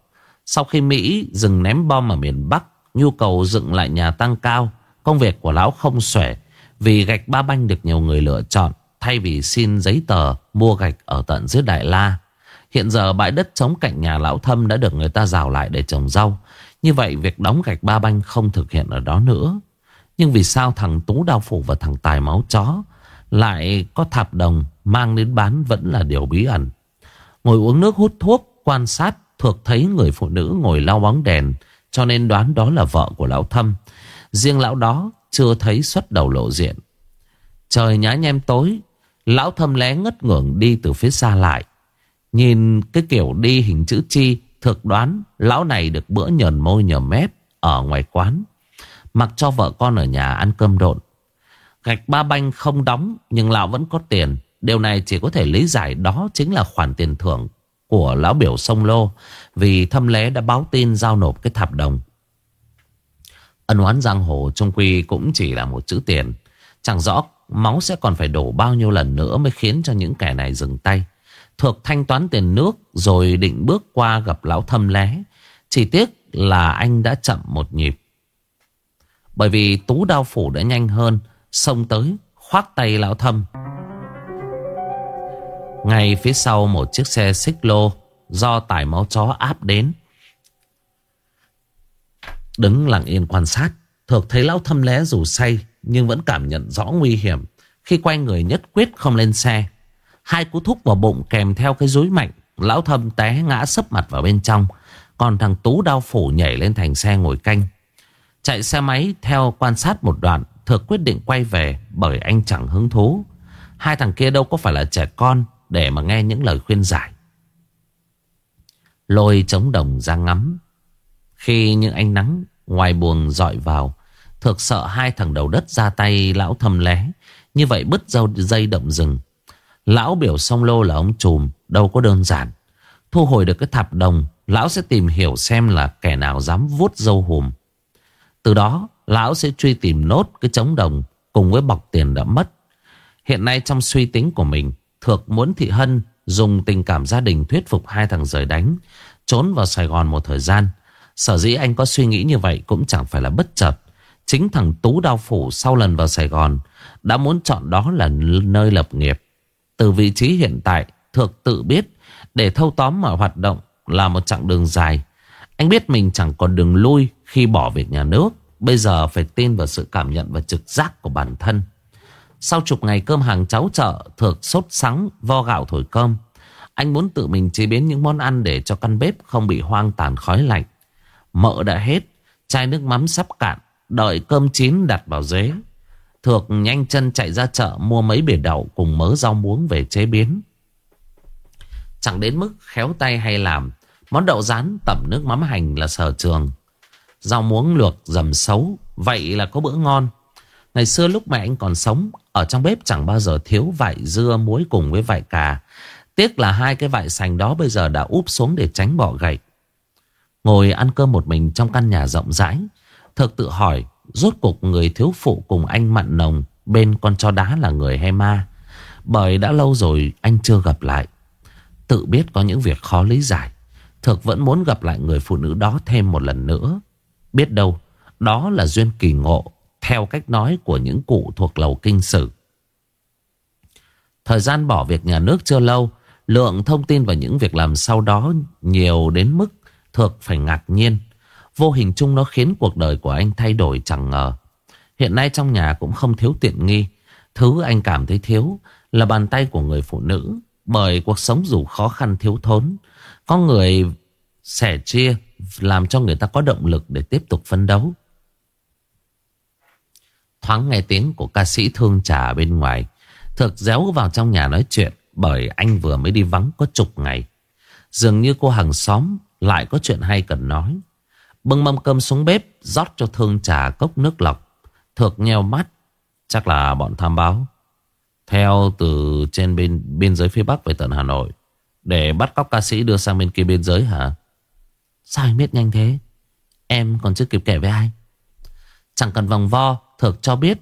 Sau khi Mỹ dừng ném bom ở miền Bắc, Nhu cầu dựng lại nhà tăng cao, Công việc của lão không xuể. Vì gạch ba banh được nhiều người lựa chọn, Thay vì xin giấy tờ mua gạch ở tận dưới Đại La. Hiện giờ bãi đất trống cạnh nhà lão thâm đã được người ta rào lại để trồng rau. Như vậy, việc đóng gạch ba banh không thực hiện ở đó nữa. Nhưng vì sao thằng Tú Đao Phủ và thằng Tài Máu Chó Lại có thạp đồng mang đến bán vẫn là điều bí ẩn? Ngồi uống nước hút thuốc, quan sát Thuộc thấy người phụ nữ ngồi lau bóng đèn, Cho nên đoán đó là vợ của lão thâm. Riêng lão đó chưa thấy xuất đầu lộ diện. Trời nhá nhem tối, Lão thâm lé ngất ngưỡng đi từ phía xa lại. Nhìn cái kiểu đi hình chữ chi, Thực đoán lão này được bữa nhờn môi nhờ mép Ở ngoài quán. Mặc cho vợ con ở nhà ăn cơm độn. Gạch ba banh không đóng, Nhưng lão vẫn có tiền. Điều này chỉ có thể lý giải đó chính là khoản tiền thưởng Của lão biểu sông lô, Vì thâm lé đã báo tin giao nộp cái thạp đồng. Ân oán giang hồ trong quy cũng chỉ là một chữ tiền. Chẳng rõ máu sẽ còn phải đổ bao nhiêu lần nữa Mới khiến cho những kẻ này dừng tay. Thược thanh toán tiền nước Rồi định bước qua gặp lão thâm lé. Chỉ tiếc là anh đã chậm một nhịp. Bởi vì tú đao phủ đã nhanh hơn, Xông tới khoác tay lão thâm. Ngay phía sau một chiếc xe xích lô Do tải máu chó áp đến. Đứng lặng yên quan sát Thược thấy lão thâm lé dù say Nhưng vẫn cảm nhận rõ nguy hiểm Khi quay người nhất quyết không lên xe. Hai cú thúc vào bụng kèm theo cái dối mạnh, Lão thâm té ngã sấp mặt vào bên trong, Còn thằng Tú đau phủ nhảy lên thành xe ngồi canh. Chạy xe máy theo quan sát một đoạn Thược quyết định quay về Bởi anh chẳng hứng thú. Hai thằng kia đâu có phải là trẻ con, Để mà nghe những lời khuyên giải. Lôi chống đồng ra ngắm. Khi những ánh nắng ngoài buồng dọi vào Thực sợ hai thằng đầu đất ra tay lão thầm lé. Như vậy bứt dâu dây động rừng. Lão biểu sông lô là ông trùm, Đâu có đơn giản. Thu hồi được cái thạp đồng, Lão sẽ tìm hiểu xem là kẻ nào dám vuốt dâu hùm. Từ đó, Lão sẽ truy tìm nốt cái trống đồng Cùng với bọc tiền đã mất. Hiện nay trong suy tính của mình, Thược muốn Thị Hân dùng tình cảm gia đình thuyết phục hai thằng rời đánh, Trốn vào Sài Gòn một thời gian. Sở dĩ anh có suy nghĩ như vậy cũng chẳng phải là bất chợt. Chính thằng Tú Đao Phủ sau lần vào Sài Gòn Đã muốn chọn đó là nơi lập nghiệp. Từ vị trí hiện tại, Thược tự biết Để thâu tóm mọi hoạt động Là một chặng đường dài. Anh biết mình chẳng còn đường lui khi bỏ việc nhà nước, Bây giờ phải tin vào sự cảm nhận và trực giác của bản thân Sau chục ngày cơm hàng cháo chợ, Thược sốt sắng, Vo gạo thổi cơm, Anh muốn tự mình chế biến những món ăn Để cho căn bếp không bị hoang tàn khói lạnh Mỡ đã hết, Chai nước mắm sắp cạn, Đợi cơm chín đặt vào dế Thược nhanh chân chạy ra chợ mua mấy bể đậu cùng mớ rau muống về chế biến. Chẳng đến mức khéo tay hay làm. Món đậu rán tẩm nước mắm hành là sở trường. Rau muống luộc dầm xấu. Vậy là có bữa ngon. Ngày xưa lúc mẹ anh còn sống. Ở trong bếp chẳng bao giờ thiếu vải dưa muối cùng với vải cà. Tiếc là hai cái vải sành đó bây giờ đã úp xuống để tránh bỏ gậy. Ngồi ăn cơm một mình trong căn nhà rộng rãi. Thực tự hỏi, Rốt cục người thiếu phụ cùng anh mặn nồng Bên con chó đá là người hay ma Bởi đã lâu rồi anh chưa gặp lại Tự biết có những việc khó lý giải Thực vẫn muốn gặp lại người phụ nữ đó thêm một lần nữa Biết đâu, Đó là duyên kỳ ngộ, Theo cách nói của những cụ thuộc lầu kinh sử Thời gian bỏ việc nhà nước chưa lâu, Lượng thông tin và những việc làm sau đó Nhiều đến mức Thực phải ngạc nhiên Vô hình chung nó khiến cuộc đời của anh thay đổi chẳng ngờ. Hiện nay trong nhà cũng không thiếu tiện nghi. Thứ anh cảm thấy thiếu là bàn tay của người phụ nữ. Bởi cuộc sống dù khó khăn thiếu thốn. Có người sẻ chia làm cho người ta có động lực để tiếp tục phấn đấu. Thoáng nghe tiếng của ca sĩ thương trà bên ngoài Thực déo vào trong nhà nói chuyện Bởi anh vừa mới đi vắng có chục ngày Dường như cô hàng xóm Lại có chuyện hay cần nói Bưng mâm cơm xuống bếp, rót cho thương trà cốc nước lọc. Thực nheo mắt. Chắc là bọn tham báo. Theo từ trên bên biên giới phía Bắc về tận Hà Nội. Để bắt cóc ca sĩ đưa sang bên kia biên giới hả? Sao anh biết nhanh thế? Em còn chưa kịp kể với ai. Chẳng cần vòng vo. Thược cho biết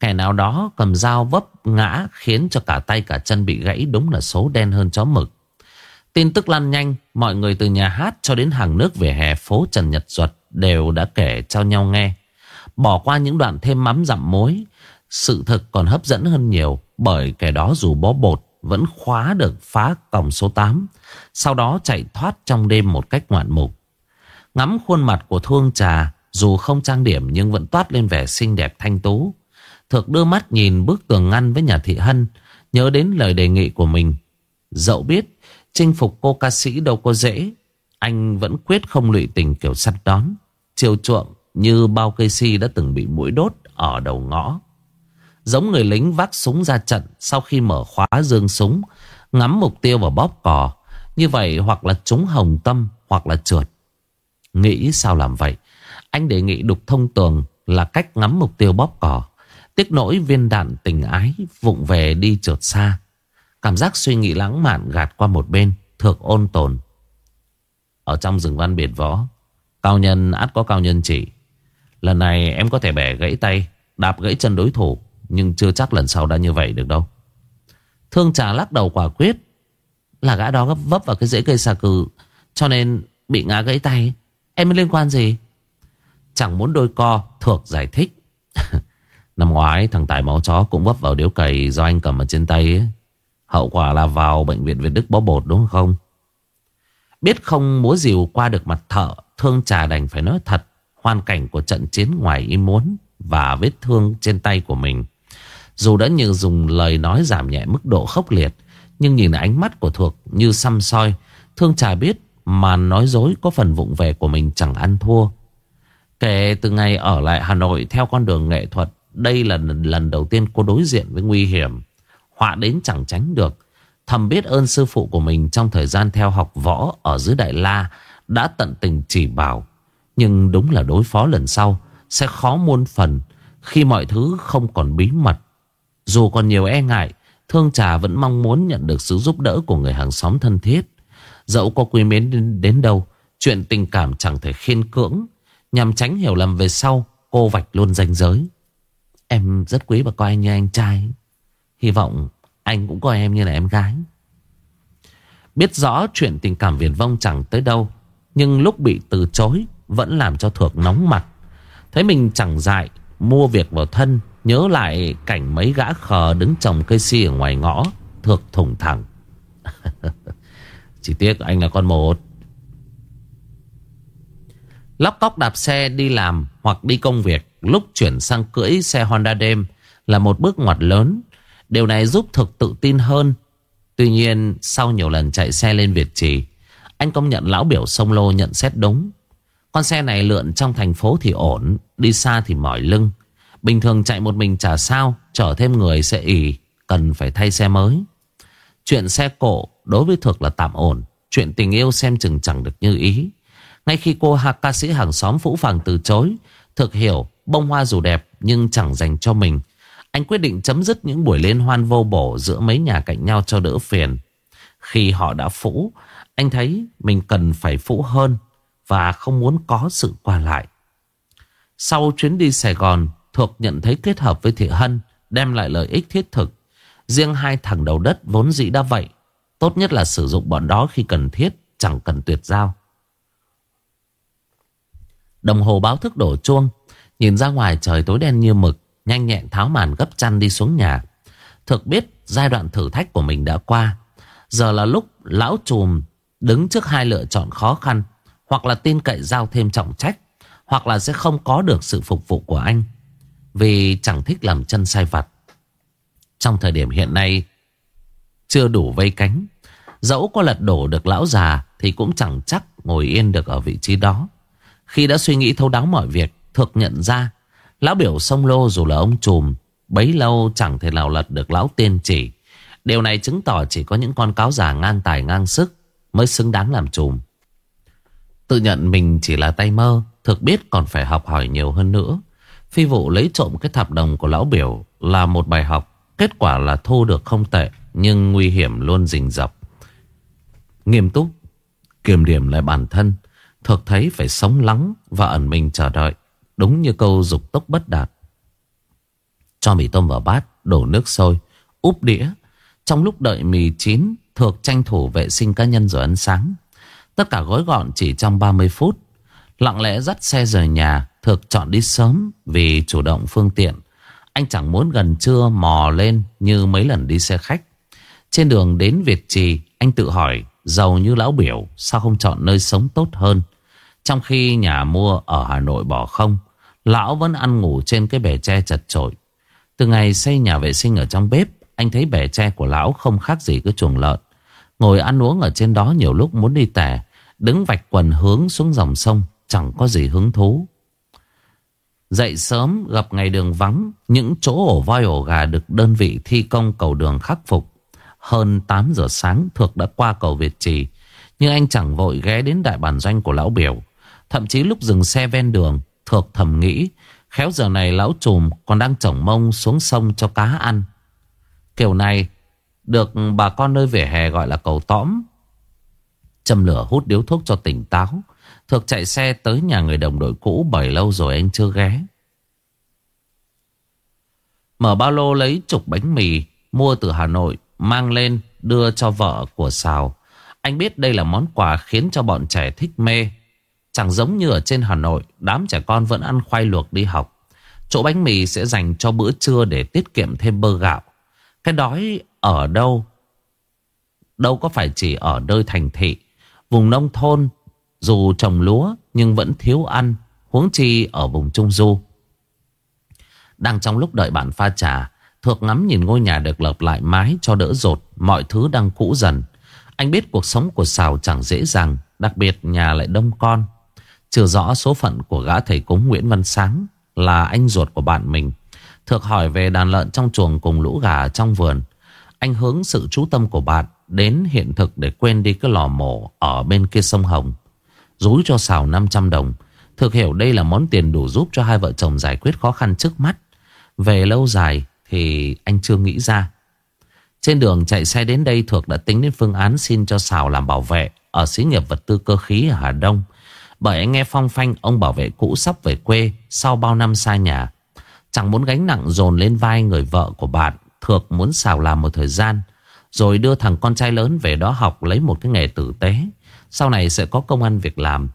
kẻ nào đó cầm dao vấp ngã khiến cho cả tay cả chân bị gãy đúng là số đen hơn chó mực. Tin tức lan nhanh, mọi người từ nhà hát cho đến hàng nước về hè phố Trần Nhật Duật đều đã kể cho nhau nghe. Bỏ qua những đoạn thêm mắm dặm mối, sự thật còn hấp dẫn hơn nhiều bởi kẻ đó dù bó bột vẫn khóa được phá cổng số 8, sau đó chạy thoát trong đêm một cách ngoạn mục. Ngắm khuôn mặt của thương trà, dù không trang điểm nhưng vẫn toát lên vẻ xinh đẹp thanh tú. Thực đưa mắt nhìn bức tường ngăn với nhà thị hân, nhớ đến lời đề nghị của mình. Dẫu biết Chinh phục cô ca sĩ đâu có dễ Anh vẫn quyết không lụy tình kiểu săn đón Chiều chuộng như bao cây si đã từng bị mũi đốt ở đầu ngõ Giống người lính vác súng ra trận Sau khi mở khóa dương súng Ngắm mục tiêu và bóp cò Như vậy hoặc là trúng hồng tâm Hoặc là trượt Nghĩ sao làm vậy? Anh đề nghị đục thông tường Là cách ngắm mục tiêu bóp cò. Tiếc nỗi viên đạn tình ái Vụng về đi trượt xa. Cảm giác suy nghĩ lãng mạn gạt qua một bên, Thược ôn tồn. Ở trong rừng văn biệt võ, Cao nhân át có cao nhân chỉ. Lần này em có thể bẻ gãy tay, Đạp gãy chân đối thủ, Nhưng chưa chắc lần sau đã như vậy được đâu. Thương trà lắc đầu quả quyết, Là gã đó vấp vào cái rễ cây xà cừ, Cho nên bị ngã gãy tay. Em mới liên quan gì Chẳng muốn đôi co Thuộc giải thích (laughs) Năm ngoái thằng Tài máu chó cũng vấp vào điếu cày Do anh cầm ở trên tay ấy. Hậu quả là vào bệnh viện Việt Đức bó bột đúng không? Biết không múa dìu qua được mặt thợ, thương trà đành phải nói thật. Hoàn cảnh của trận chiến ngoài ý muốn và vết thương trên tay của mình. Dù đã như dùng lời nói giảm nhẹ mức độ khốc liệt, nhưng nhìn ánh mắt của Thuộc như xăm soi, thương trà biết mà nói dối có phần vụng về của mình chẳng ăn thua. Kể từ ngày ở lại Hà Nội theo con đường nghệ thuật, đây là lần đầu tiên cô đối diện với nguy hiểm. Họa đến chẳng tránh được Thầm biết ơn sư phụ của mình Trong thời gian theo học võ ở dưới Đại La Đã tận tình chỉ bảo Nhưng đúng là đối phó lần sau Sẽ khó muôn phần Khi mọi thứ không còn bí mật Dù còn nhiều e ngại Thương trà vẫn mong muốn nhận được sự giúp đỡ Của người hàng xóm thân thiết Dẫu có quý mến đến, đến đâu Chuyện tình cảm chẳng thể khiên cưỡng. Nhằm tránh hiểu lầm về sau Cô vạch luôn ranh giới. Em rất quý và coi anh như anh trai. Hy vọng anh cũng coi em như là em gái. Biết rõ chuyện tình cảm viền vông chẳng tới đâu Nhưng lúc bị từ chối Vẫn làm cho Thược nóng mặt. Thấy mình chẳng dại Mua việc vào thân Nhớ lại cảnh mấy gã khờ đứng trồng cây si ở ngoài ngõ Thược thủng thẳng. (laughs) Chỉ tiếc anh là con một. Lóc cóc đạp xe đi làm hoặc đi công việc Lúc chuyển sang cưỡi xe Honda đêm Là một bước ngoặt lớn. Điều này giúp thực tự tin hơn. Tuy nhiên, sau nhiều lần chạy xe lên Việt Trì, Anh công nhận lão biểu sông lô nhận xét đúng. Con xe này lượn trong thành phố thì ổn, Đi xa thì mỏi lưng. Bình thường chạy một mình chả sao, Chở thêm người sẽ ỉ, Cần phải thay xe mới. Chuyện xe cổ đối với Thược là tạm ổn Chuyện tình yêu xem chừng chẳng được như ý Ngay khi cô hạc ca sĩ hàng xóm phũ phàng từ chối Thược hiểu bông hoa dù đẹp Nhưng chẳng dành cho mình anh quyết định chấm dứt những buổi liên hoan vô bổ giữa mấy nhà cạnh nhau cho đỡ phiền. Khi họ đã phũ, anh thấy mình cần phải phũ hơn và không muốn có sự qua lại. Sau chuyến đi Sài Gòn, Thuộc nhận thấy kết hợp với Thị Hân đem lại lợi ích thiết thực. Riêng hai thằng đầu đất vốn dĩ đã vậy. Tốt nhất là sử dụng bọn đó khi cần thiết, chẳng cần tuyệt giao. Đồng hồ báo thức đổ chuông, nhìn ra ngoài trời tối đen như mực. Nhanh nhẹn tháo màn gấp chăn đi xuống nhà. Thực biết giai đoạn thử thách của mình đã qua. Giờ là lúc lão trùm đứng trước hai lựa chọn khó khăn. Hoặc là tin cậy giao thêm trọng trách Hoặc là sẽ không có được sự phục vụ của anh. Vì chẳng thích làm chân sai vặt. Trong thời điểm hiện nay chưa đủ vây cánh. Dẫu có lật đổ được lão già Thì cũng chẳng chắc ngồi yên được ở vị trí đó. Khi đã suy nghĩ thấu đáo mọi việc, Thực nhận ra, Lão biểu sông lô dù là ông trùm, Bấy lâu chẳng thể nào lật được lão tiên chỉ. Điều này chứng tỏ chỉ có những con cáo già ngang tài ngang sức Mới xứng đáng làm trùm. Tự nhận mình chỉ là tay mơ, Thực biết còn phải học hỏi nhiều hơn nữa. Phi vụ lấy trộm cái thạp đồng của lão biểu Là một bài học, Kết quả là thu được không tệ. Nhưng nguy hiểm luôn rình rập. Nghiêm túc Kiềm điểm lại bản thân, Thực thấy phải sống lắng Và ẩn mình chờ đợi, Đúng như câu dục tốc bất đạt. Cho mì tôm vào bát, Đổ nước sôi, Úp đĩa. Trong lúc đợi mì chín, Thược tranh thủ vệ sinh cá nhân rồi ăn sáng. Tất cả gói gọn chỉ trong 30 phút. Lặng lẽ dắt xe rời nhà, Thược chọn đi sớm Vì chủ động phương tiện. Anh chẳng muốn gần trưa mò lên Như mấy lần đi xe khách. Trên đường đến Việt Trì, Anh tự hỏi, Giàu như lão biểu, Sao không chọn nơi sống tốt hơn? Trong khi nhà mua ở Hà Nội bỏ không, Lão vẫn ăn ngủ trên cái bể tre chật chội. Từ ngày xây nhà vệ sinh ở trong bếp, Anh thấy bể tre của lão không khác gì cái chuồng lợn. Ngồi ăn uống ở trên đó nhiều lúc muốn đi tẻ, Đứng vạch quần hướng xuống dòng sông, Chẳng có gì hứng thú. Dậy sớm, gặp ngày đường vắng, Những chỗ ổ voi ổ gà được đơn vị thi công cầu đường khắc phục. Hơn 8 giờ sáng, Thược đã qua cầu Việt Trì. Nhưng anh chẳng vội ghé đến đại bản doanh của lão biểu. Thậm chí lúc dừng xe ven đường, Thược thầm nghĩ, Khéo giờ này lão trùm còn đang trồng mông xuống sông cho cá ăn. Kiểu này, được bà con nơi vỉa hè gọi là cầu tõm Châm lửa hút điếu thuốc cho tỉnh táo, Thược chạy xe tới nhà người đồng đội cũ Bởi lâu rồi anh chưa ghé. Mở ba lô lấy chục bánh mì, Mua từ Hà Nội Mang lên đưa cho vợ của Sào. Anh biết đây là món quà khiến cho bọn trẻ thích mê. Chẳng giống như ở trên Hà Nội, Đám trẻ con vẫn ăn khoai luộc đi học. Chỗ bánh mì sẽ dành cho bữa trưa Để tiết kiệm thêm bơ gạo. Cái đói ở đâu? Đâu có phải chỉ ở nơi thành thị. Vùng nông thôn, Dù trồng lúa nhưng vẫn thiếu ăn, Huống chi ở vùng Trung Du. Đang trong lúc đợi bạn pha trà Thược ngắm nhìn ngôi nhà được lợp lại mái cho đỡ rột, Mọi thứ đang cũ dần. Anh biết cuộc sống của Sào chẳng dễ dàng, Đặc biệt nhà lại đông con. Chưa rõ số phận của gã thầy cúng Nguyễn Văn Sáng Là anh ruột của bạn mình. Thược hỏi về đàn lợn trong chuồng cùng lũ gà trong vườn. Anh hướng sự chú tâm của bạn Đến hiện thực để quên đi cái lò mổ Ở bên kia sông Hồng. Rúi cho xào 500 đồng. Thực hiểu đây là món tiền đủ giúp cho hai vợ chồng giải quyết khó khăn trước mắt. Về lâu dài thì anh chưa nghĩ ra. Trên đường chạy xe đến đây Thuộc đã tính đến phương án xin cho Sào làm bảo vệ Ở xí nghiệp vật tư cơ khí ở Hà Đông. Bởi anh nghe phong phanh, ông bảo vệ cũ sắp về quê Sau bao năm xa nhà. Chẳng muốn gánh nặng dồn lên vai người vợ của bạn, Thược muốn xào làm một thời gian, Rồi đưa thằng con trai lớn về đó học Lấy một cái nghề tử tế. Sau này sẽ có công ăn việc làm.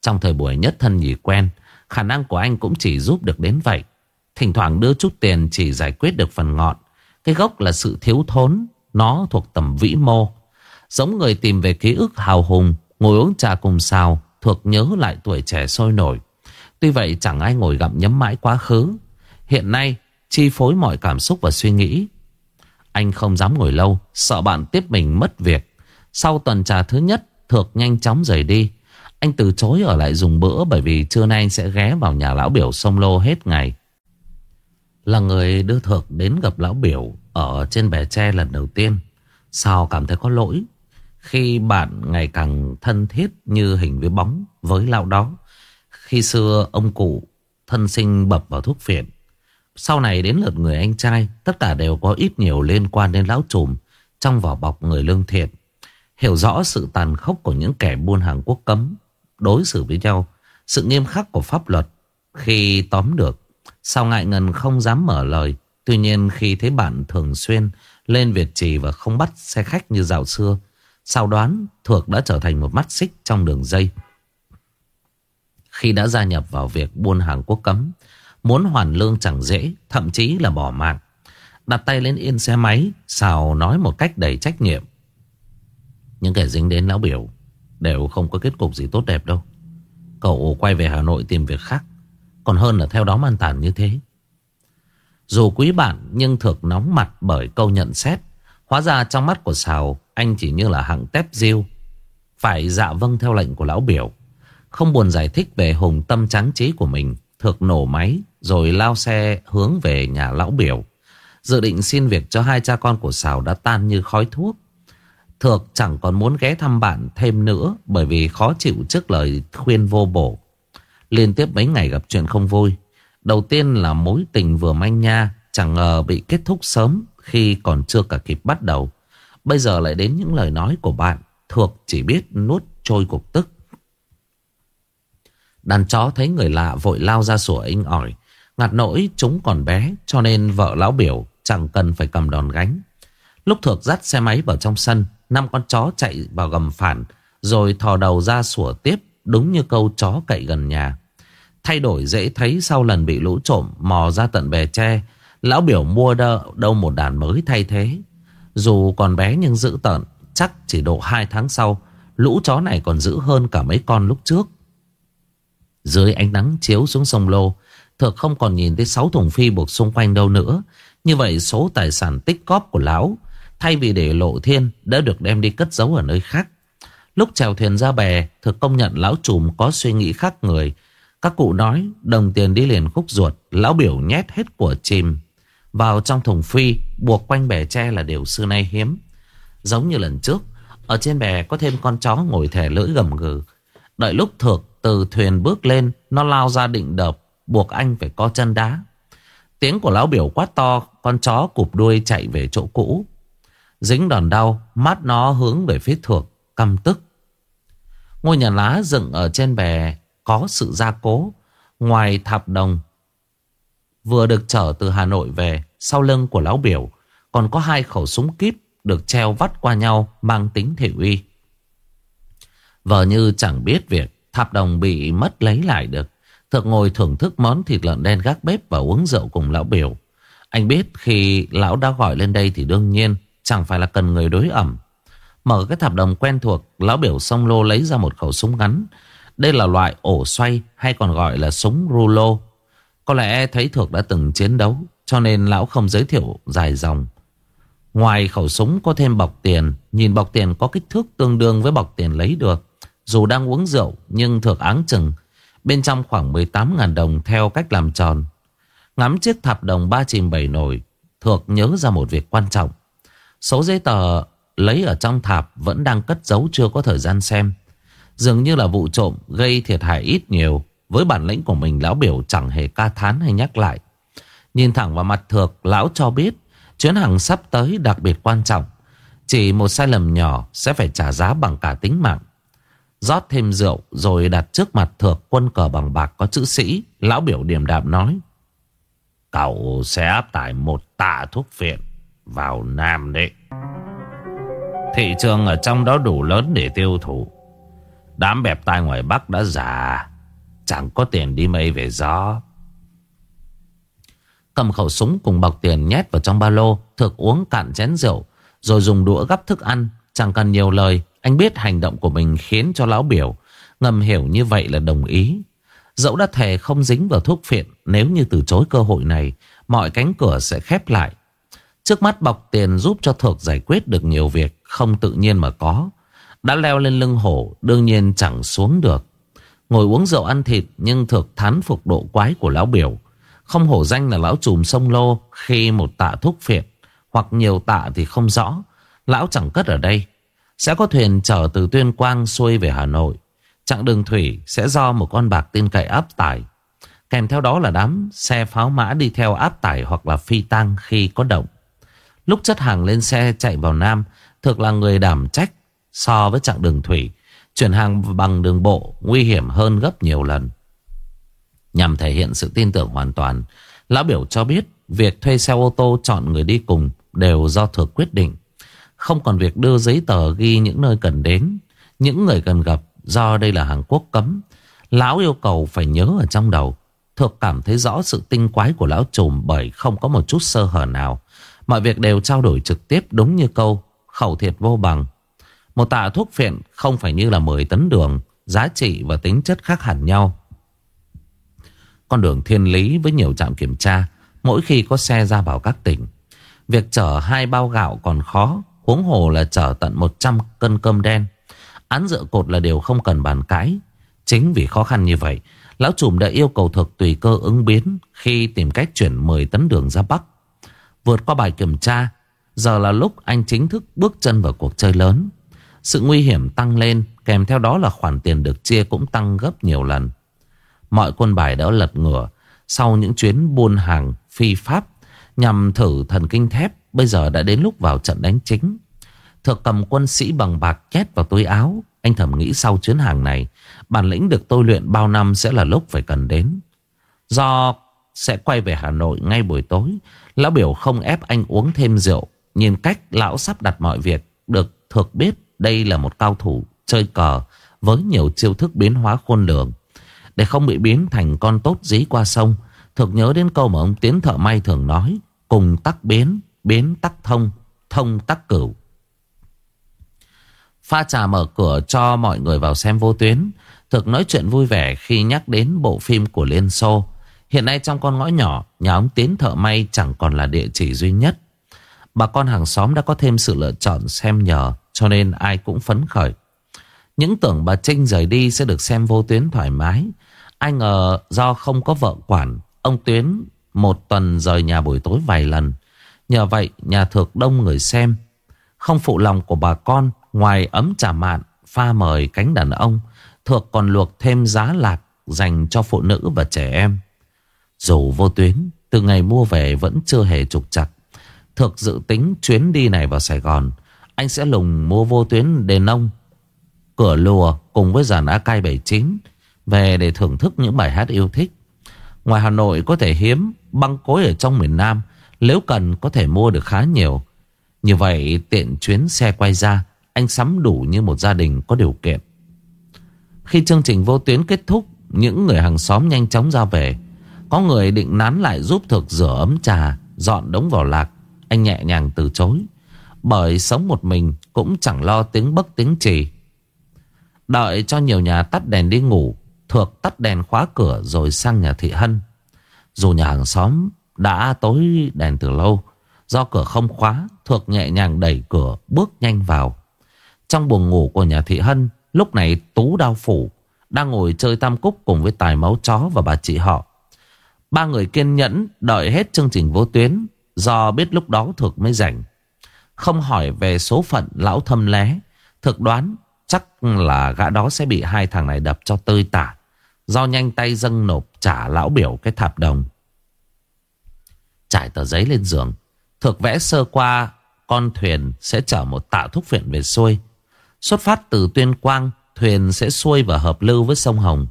Trong thời buổi nhất thân nhì quen, Khả năng của anh cũng chỉ giúp được đến vậy. Thỉnh thoảng đưa chút tiền chỉ giải quyết được phần ngọn. Cái gốc là sự thiếu thốn, Nó thuộc tầm vĩ mô. Giống người tìm về ký ức hào hùng, Ngồi uống trà cùng xào, Thuộc nhớ lại tuổi trẻ sôi nổi. Tuy vậy, chẳng ai ngồi gặm nhấm mãi quá khứ. Hiện nay, chi phối mọi cảm xúc và suy nghĩ. Anh không dám ngồi lâu, Sợ bạn tiếp mình mất việc. Sau tuần trà thứ nhất, Thược nhanh chóng rời đi. Anh từ chối ở lại dùng bữa Bởi vì trưa nay anh sẽ ghé vào nhà lão biểu sông lô hết ngày. Là người đưa Thược đến gặp lão biểu Ở trên bè tre lần đầu tiên. Sao cảm thấy có lỗi? Khi bạn ngày càng thân thiết Như hình với bóng với lão đó. Khi xưa ông cụ Thân sinh bập vào thuốc phiện. Sau này đến lượt người anh trai, Tất cả đều có ít nhiều liên quan đến lão trùm Trong vỏ bọc người lương thiện. Hiểu rõ sự tàn khốc của những kẻ buôn hàng quốc cấm, Đối xử với nhau, Sự nghiêm khắc của pháp luật Khi tóm được Sao ngại ngần không dám mở lời? Tuy nhiên khi thấy bạn thường xuyên Lên Việt Trì và không bắt xe khách như dạo xưa, Sao đoán Thuộc đã trở thành một mắt xích trong đường dây. Khi đã gia nhập vào việc buôn hàng quốc cấm, Muốn hoàn lương chẳng dễ, Thậm chí là bỏ mạng. Đặt tay lên yên xe máy, Sao nói một cách đầy trách nhiệm. Những kẻ dính đến lão biểu Đều không có kết cục gì tốt đẹp đâu. Cậu quay về Hà Nội tìm việc khác. Còn hơn là theo đó man tàn như thế. Dù quý bạn Nhưng thực nóng mặt bởi câu nhận xét, Hóa ra trong mắt của Sào, Anh chỉ như là hạng tép diêu. Phải dạ vâng theo lệnh của lão biểu, Không buồn giải thích về hùng tâm trắng trí của mình Thực nổ máy Rồi lao xe hướng về nhà lão biểu, Dự định xin việc cho hai cha con của Sào đã tan như khói thuốc. Thược chẳng còn muốn ghé thăm bạn thêm nữa Bởi vì khó chịu trước lời khuyên vô bổ. Liên tiếp mấy ngày gặp chuyện không vui. Đầu tiên là mối tình vừa manh nha, Chẳng ngờ bị kết thúc sớm Khi còn chưa cả kịp bắt đầu. Bây giờ lại đến những lời nói của bạn, Thuộc chỉ biết nuốt trôi cục tức. Đàn chó thấy người lạ vội lao ra sủa inh ỏi. Ngặt nỗi, chúng còn bé, Cho nên vợ lão biểu chẳng cần phải cầm đòn gánh. Lúc thuộc dắt xe máy vào trong sân, năm con chó chạy vào gầm phản, Rồi thò đầu ra sủa tiếp. Đúng như câu chó cậy gần nhà. Thay đổi dễ thấy sau lần bị lũ trộm Mò ra tận bè tre. Lão biểu mua đâu, đâu một đàn mới thay thế. Dù còn bé nhưng giữ tợn Chắc chỉ độ 2 tháng sau Lũ chó này còn giữ hơn cả mấy con lúc trước. Dưới ánh nắng chiếu xuống sông Lô Thực không còn nhìn thấy sáu thùng phi buộc xung quanh đâu nữa. Như vậy số tài sản tích cóp của lão Thay vì để lộ thiên Đã được đem đi cất giấu ở nơi khác. Lúc chèo thuyền ra bè, Thực công nhận lão trùm có suy nghĩ khác người. Các cụ nói, Đồng tiền đi liền khúc ruột, Lão biểu nhét hết của chìm. Vào trong thùng phi, Buộc quanh bè tre là điều xưa nay hiếm. Giống như lần trước, Ở trên bè có thêm con chó ngồi thẻ lưỡi gầm gừ. Đợi lúc thược từ thuyền bước lên, Nó lao ra định đập, Buộc anh phải co chân đá. Tiếng của lão biểu quát to, Con chó cụp đuôi chạy về chỗ cũ. Dính đòn đau Mắt nó hướng về phía thược. Căm tức. Ngôi nhà lá dựng ở trên bè Có sự gia cố, Ngoài thạp đồng Vừa được trở từ Hà Nội về, Sau lưng của lão biểu, Còn có hai khẩu súng kíp Được treo vắt qua nhau Mang tính thể uy. Vợ như chẳng biết việc, Thạp đồng bị mất lấy lại được. Thượng ngồi thưởng thức món thịt lợn đen gác bếp Và uống rượu cùng lão biểu. Anh biết khi lão đã gọi lên đây Thì đương nhiên chẳng phải là cần người đối ẩm. Mở cái thạp đồng quen thuộc, Lão biểu song lô lấy ra một khẩu súng ngắn. Đây là loại ổ xoay, Hay còn gọi là súng rulo. Có lẽ thấy thuộc đã từng chiến đấu, Cho nên lão không giới thiệu dài dòng. Ngoài khẩu súng có thêm bọc tiền. Nhìn bọc tiền có kích thước tương đương với bọc tiền lấy được. Dù đang uống rượu, Nhưng thuộc áng chừng. Bên trong khoảng 18.000 đồng theo cách làm tròn. Ngắm chiếc thạp đồng ba chìm bảy nổi, Thược nhớ ra một việc quan trọng. Số giấy tờ lấy ở trong thạp vẫn đang cất giấu chưa có thời gian xem. Dường như là vụ trộm gây thiệt hại ít nhiều. Với bản lĩnh của mình, lão biểu chẳng hề ca thán hay nhắc lại. Nhìn thẳng vào mặt thược, lão cho biết, chuyến hàng sắp tới đặc biệt quan trọng. Chỉ một sai lầm nhỏ sẽ phải trả giá bằng cả tính mạng. rót thêm rượu rồi đặt trước mặt thược quân cờ bằng bạc có chữ sĩ. Lão biểu điềm đạm nói. Cậu sẽ áp tải một tạ thuốc phiện vào Nam đấy. Thị trường ở trong đó đủ lớn để tiêu thụ. Đám bẹp tai ngoài Bắc đã già. Chẳng có tiền đi mây về gió. Cầm khẩu súng cùng bọc tiền nhét vào trong ba lô. Thực uống cạn chén rượu. Rồi dùng đũa gắp thức ăn. Chẳng cần nhiều lời. Anh biết hành động của mình khiến cho lão biểu. Ngầm hiểu như vậy là đồng ý. Dẫu đã thề không dính vào thuốc phiện. Nếu như từ chối cơ hội này. Mọi cánh cửa sẽ khép lại. Trước mắt bọc tiền giúp cho Thược giải quyết được nhiều việc không tự nhiên mà có. Đã leo lên lưng hổ, đương nhiên chẳng xuống được. Ngồi uống rượu ăn thịt, nhưng Thược thán phục độ quái của lão biểu. Không hổ danh là lão trùm sông lô khi một tạ thúc phiện, hoặc nhiều tạ thì không rõ. Lão chẳng cất ở đây. Sẽ có thuyền chở từ Tuyên Quang xuôi về Hà Nội. Chặng đường thủy sẽ do một con bạc tin cậy áp tải. Kèm theo đó là đám xe pháo mã đi theo áp tải hoặc là phi tăng khi có động. Lúc chất hàng lên xe chạy vào Nam, Thực là người đảm trách So với chặng đường thủy, Chuyển hàng bằng đường bộ Nguy hiểm hơn gấp nhiều lần. Nhằm thể hiện sự tin tưởng hoàn toàn, Lão biểu cho biết Việc thuê xe ô tô chọn người đi cùng Đều do thực quyết định. Không còn việc đưa giấy tờ ghi những nơi cần đến, Những người cần gặp Do đây là hàn quốc cấm, Lão yêu cầu phải nhớ ở trong đầu. Thực cảm thấy rõ sự tinh quái của lão trùm Bởi không có một chút sơ hở nào. Mọi việc đều trao đổi trực tiếp đúng như câu Khẩu thiệt vô bằng. Một tạ thuốc phiện không phải như là 10 tấn đường, Giá trị và tính chất khác hẳn nhau. Con đường thiên lý với nhiều trạm kiểm tra, Mỗi khi có xe ra vào các tỉnh, Việc chở hai bao gạo còn khó, Huống hồ là chở tận 100 cân cơm đen. Án dựa cột là điều không cần bàn cãi. Chính vì khó khăn như vậy, Lão trùm đã yêu cầu thực tùy cơ ứng biến Khi tìm cách chuyển 10 tấn đường ra Bắc. Vượt qua bài kiểm tra. Giờ là lúc anh chính thức bước chân vào cuộc chơi lớn. Sự nguy hiểm tăng lên, Kèm theo đó là khoản tiền được chia cũng tăng gấp nhiều lần. Mọi quân bài đã lật ngửa Sau những chuyến buôn hàng phi pháp Nhằm thử thần kinh thép, Bây giờ đã đến lúc vào trận đánh chính. Thực cầm quân sĩ bằng bạc két vào túi áo. Anh thầm nghĩ sau chuyến hàng này, Bản lĩnh được tôi luyện bao năm sẽ là lúc phải cần đến. Do sẽ quay về Hà Nội ngay buổi tối. Lão biểu không ép anh uống thêm rượu. Nhìn cách lão sắp đặt mọi việc Được thực biết đây là một cao thủ chơi cờ Với nhiều chiêu thức biến hóa khôn lường. Để không bị biến thành con tốt dí qua sông Thực nhớ đến câu mà ông Tiến thợ may thường nói Cùng tắc biến, biến tắc thông, thông tắc cửu. Pha trà mở cửa cho mọi người vào xem vô tuyến. Thực nói chuyện vui vẻ khi nhắc đến bộ phim của Liên Xô. Hiện nay trong con ngõ nhỏ, Nhà ông Tiến thợ may chẳng còn là địa chỉ duy nhất. Bà con hàng xóm đã có thêm sự lựa chọn xem nhờ, Cho nên ai cũng phấn khởi. Những tưởng bà Trinh rời đi sẽ được xem vô tuyến thoải mái. Ai ngờ do không có vợ quản, Ông Tuyến một tuần rời nhà buổi tối vài lần. Nhờ vậy, nhà thược đông người xem. Không phụ lòng của bà con, Ngoài ấm trà mạn, Pha mời cánh đàn ông Thược còn luộc thêm giá lạc Dành cho phụ nữ và trẻ em. Dù vô tuyến, Từ ngày mua về vẫn chưa hề trục chặt Thực dự tính chuyến đi này vào Sài Gòn, Anh sẽ lùng mua vô tuyến đền ông Cửa lùa cùng với giàn AK 79 Về để thưởng thức những bài hát yêu thích. Ngoài Hà Nội có thể hiếm, Băng cối ở trong miền Nam, Nếu cần có thể mua được khá nhiều. Như vậy, tiện chuyến xe quay ra, Anh sắm đủ như một gia đình có điều kiện. Khi chương trình vô tuyến kết thúc, Những người hàng xóm nhanh chóng ra về. Có người định nán lại giúp thực rửa ấm trà, Dọn đống vào lạc. Anh nhẹ nhàng từ chối. Bởi sống một mình Cũng chẳng lo tiếng bấc tiếng trì Đợi cho nhiều nhà tắt đèn đi ngủ, Thược tắt đèn khóa cửa Rồi sang nhà thị Hân. Dù nhà hàng xóm đã tối đèn từ lâu, Do cửa không khóa, Thược nhẹ nhàng đẩy cửa Bước nhanh vào. Trong buồng ngủ của nhà thị Hân, Lúc này Tú Đao Phủ Đang ngồi chơi tam cúc cùng với tài máu chó và bà chị họ. Ba người kiên nhẫn Đợi hết chương trình vô tuyến, Do biết lúc đó Thực mới rảnh. Không hỏi về số phận lão thâm lé, Thực đoán chắc là gã đó sẽ bị hai thằng này đập cho tơi tả, Do nhanh tay dâng nộp trả lão biểu cái thạp đồng. Trải tờ giấy lên giường, Thực vẽ sơ qua, Con thuyền sẽ chở một tạ thuốc viện về xuôi. Xuất phát từ Tuyên Quang, Thuyền sẽ xuôi và hợp lưu với sông Hồng.